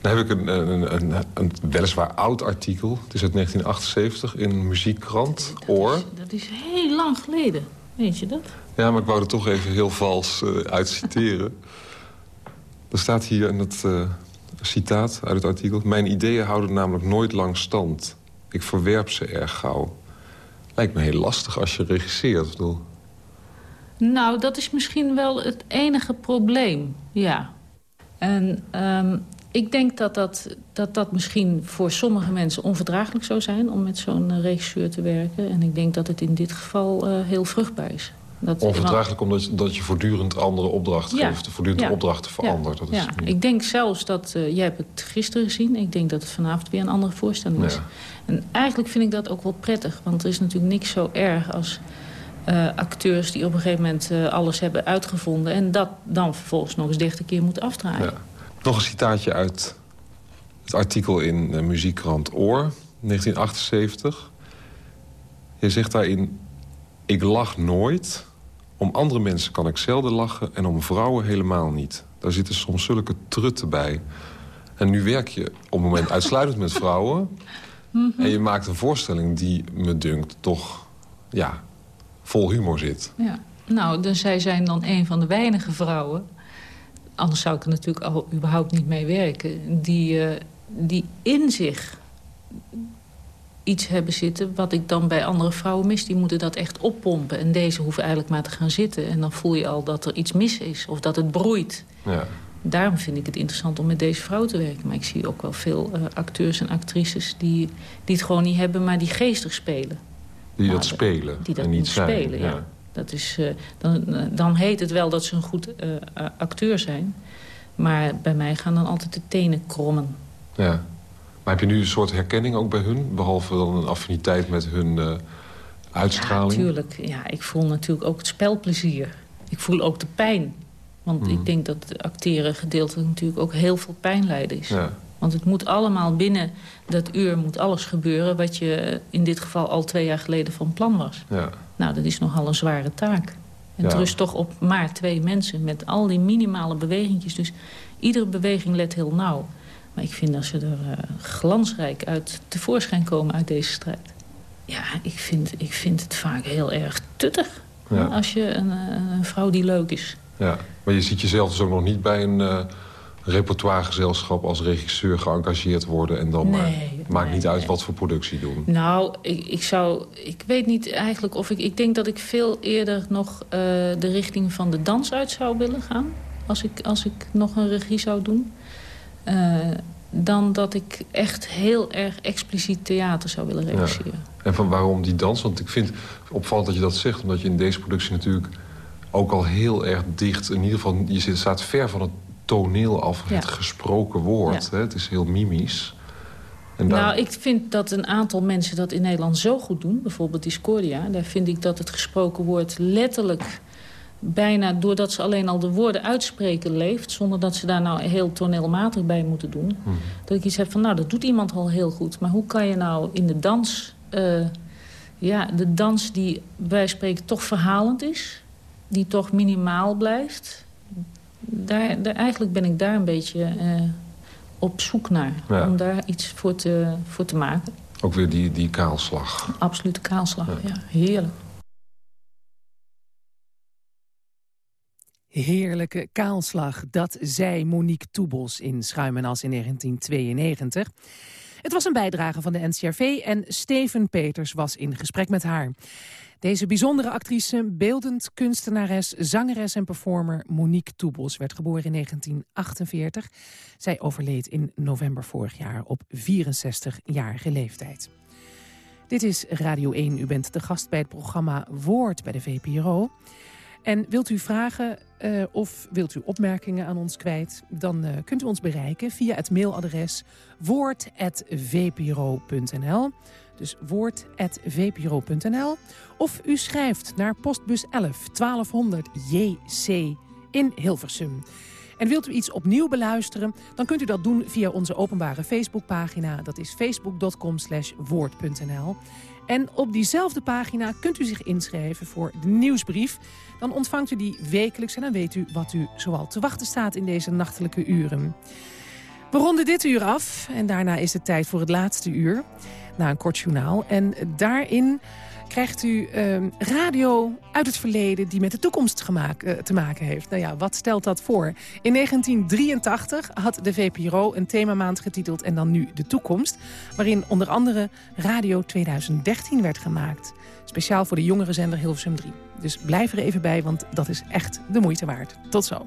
S19: Dan heb ik een, een, een, een weliswaar oud artikel. Het is uit 1978 in een muziekkrant,
S4: dat
S19: Oor.
S4: Is, dat is heel lang geleden. Weet je dat?
S19: Ja, maar ik wou er toch even heel vals uh, uit citeren. er staat hier in het uh, citaat uit het artikel... Mijn ideeën houden namelijk nooit lang stand. Ik verwerp ze erg gauw. Lijkt me heel lastig als je regisseert. Bedoel...
S4: Nou, dat is misschien wel het enige probleem, ja. En um, ik denk dat dat, dat dat misschien voor sommige mensen onverdraaglijk zou zijn... om met zo'n regisseur te werken. En ik denk dat het in dit geval uh, heel vruchtbaar is. Dat,
S19: Onverdraaglijk omdat je, dat je voortdurend andere opdrachten
S4: Ja.
S19: geeft. Voortdurend
S4: Ja.
S19: de opdrachten verandert. Dat is
S4: ja, ik denk zelfs dat... eh, jij hebt het gisteren gezien. Ik denk dat het vanavond weer een andere voorstelling is. En eigenlijk vind ik dat ook wel prettig. Want er is natuurlijk niks zo erg als eh, acteurs... die op een gegeven moment eh, alles hebben uitgevonden... en dat dan vervolgens nog eens dertig keer moeten afdraaien.
S19: Nog een citaatje uit het artikel in de muziekkrant Oor, 1978. Je zegt daarin... Ik lach nooit. Om andere mensen kan ik zelden lachen... en om vrouwen helemaal niet. Daar zitten soms zulke trutten bij. En nu werk je op het moment uitsluitend met vrouwen...
S4: Mhm.
S19: en je maakt een voorstelling die, me dunkt, toch ja, vol humor zit.
S4: Ja. Nou, dus zij zijn dan een van de weinige vrouwen... anders zou ik er natuurlijk al überhaupt niet mee werken... die, eh, die in zich iets hebben zitten wat ik dan bij andere vrouwen mis. Die moeten dat echt oppompen. En deze hoeven eigenlijk maar te gaan zitten. En dan voel je al dat er iets mis is of dat het broeit.
S19: Ja.
S4: Daarom vind ik het interessant om met deze vrouw te werken. Maar ik zie ook wel veel eh, acteurs en actrices die, die het gewoon niet hebben... maar die geestig spelen.
S19: Die
S4: Maar
S19: dat
S4: de-
S19: spelen
S4: Die dat
S19: en niet zijn.
S4: spelen, ja. Dat is, eh, dan, dan heet het wel dat ze een goed eh, acteur zijn. Maar bij mij gaan dan altijd de tenen krommen.
S19: Ja. Maar heb je nu een soort herkenning ook bij hun? Behalve dan een affiniteit met hun eh, uitstraling?
S4: Natuurlijk, ja, ik voel natuurlijk ook het spelplezier. Ik voel ook de pijn. Want
S19: Mhm.
S4: ik denk dat het acteren gedeeltelijk natuurlijk ook heel veel pijn lijden is.
S19: Ja.
S4: Want het moet allemaal binnen dat uur moet alles gebeuren... wat je eh, in dit geval al twee jaar geleden van plan was.
S19: Ja.
S4: Nou, dat is nogal een zware taak. En het
S19: Ja.
S4: rust toch op maar twee mensen met al die minimale bewegingjes. Dus iedere beweging let heel nauw. Maar ik vind dat ze er eh, glansrijk uit tevoorschijn komen uit deze strijd. Ja, ik vind, ik vind het vaak heel erg tuttig.
S19: Ja.
S4: Als je een, eh, een vrouw die leuk is.
S19: Ja. Maar je ziet jezelf dus ook nog niet bij een eh repertoiregezelschap... als regisseur geëngageerd worden en dan Maakt niet uit wat voor productie doen.
S4: Nou, ik, ik zou... Ik weet niet eigenlijk of ik... Ik denk dat ik veel eerder nog de richting van de dans uit zou willen gaan. Als ik, als ik nog een regie zou doen. Eh, dan dat ik echt heel erg expliciet theater zou willen regisseren.
S19: En van waarom die dans? Want ik vind het opvallend dat je dat zegt... omdat je in deze productie natuurlijk ook al heel erg dicht... in ieder geval, je zit, staat ver van het toneel af,
S4: Ja.
S19: het gesproken woord.
S4: Ja.
S19: Hè? Het is heel mimisch. En daar-
S4: Nou, ik vind dat een aantal mensen dat in Nederland zo goed doen. Bijvoorbeeld Discordia. Daar vind ik dat het gesproken woord letterlijk bijna... doordat ze alleen al de woorden uitspreken leeft... zonder dat ze daar nou heel toneelmatig bij moeten doen.
S19: Hm.
S4: Dat ik iets heb van, nou, dat doet iemand al heel goed. Maar hoe kan je nou in de dans... eh, ja, de dans die wij spreken toch verhalend is... die toch minimaal blijft... Daar, daar, eigenlijk ben ik daar een beetje eh, op zoek naar.
S19: Ja.
S4: Om daar iets voor te, voor te maken.
S19: Ook weer die, die kaalslag.
S4: Absolute kaalslag, ja. Heerlijk.
S3: Heerlijke kaalslag, dat zei Monique Toebos in Schuimenas in 1992. Het was een bijdrage van de NCRV en Steven Peters was in gesprek met haar. Deze bijzondere actrice, beeldend kunstenares, zangeres en performer Monique Toebos werd geboren in 1948. Zij overleed in november vorig jaar op 64-jarige leeftijd. Dit is Radio 1. U bent de gast bij het programma Woord bij de VPRO. En wilt u vragen eh, of wilt u opmerkingen aan ons kwijt... dan eh, kunt u ons bereiken via het mailadres woord.vpro.nl. Dus woord.vpro.nl. Of u schrijft naar postbus 11 1200 JC in Hilversum. En wilt u iets opnieuw beluisteren, dan kunt u dat doen via onze openbare Facebookpagina. Dat is facebook.com woord.nl. En op diezelfde pagina kunt u zich inschrijven voor de nieuwsbrief. Dan ontvangt u die wekelijks en dan weet u wat u zoal te wachten staat in deze nachtelijke uren. We ronden dit uur af en daarna is het tijd voor het laatste uur. Na een kort journaal. En daarin krijgt u eh, radio uit het verleden die met de toekomst eh, te maken heeft. Nou ja, wat stelt dat voor? In 1983 had de VPRO een themamaand getiteld En dan nu de toekomst... waarin onder andere Radio 2013 werd gemaakt. Speciaal voor de jongere zender Hilversum 3. Dus blijf er even bij, want dat is echt de moeite waard. Tot zo.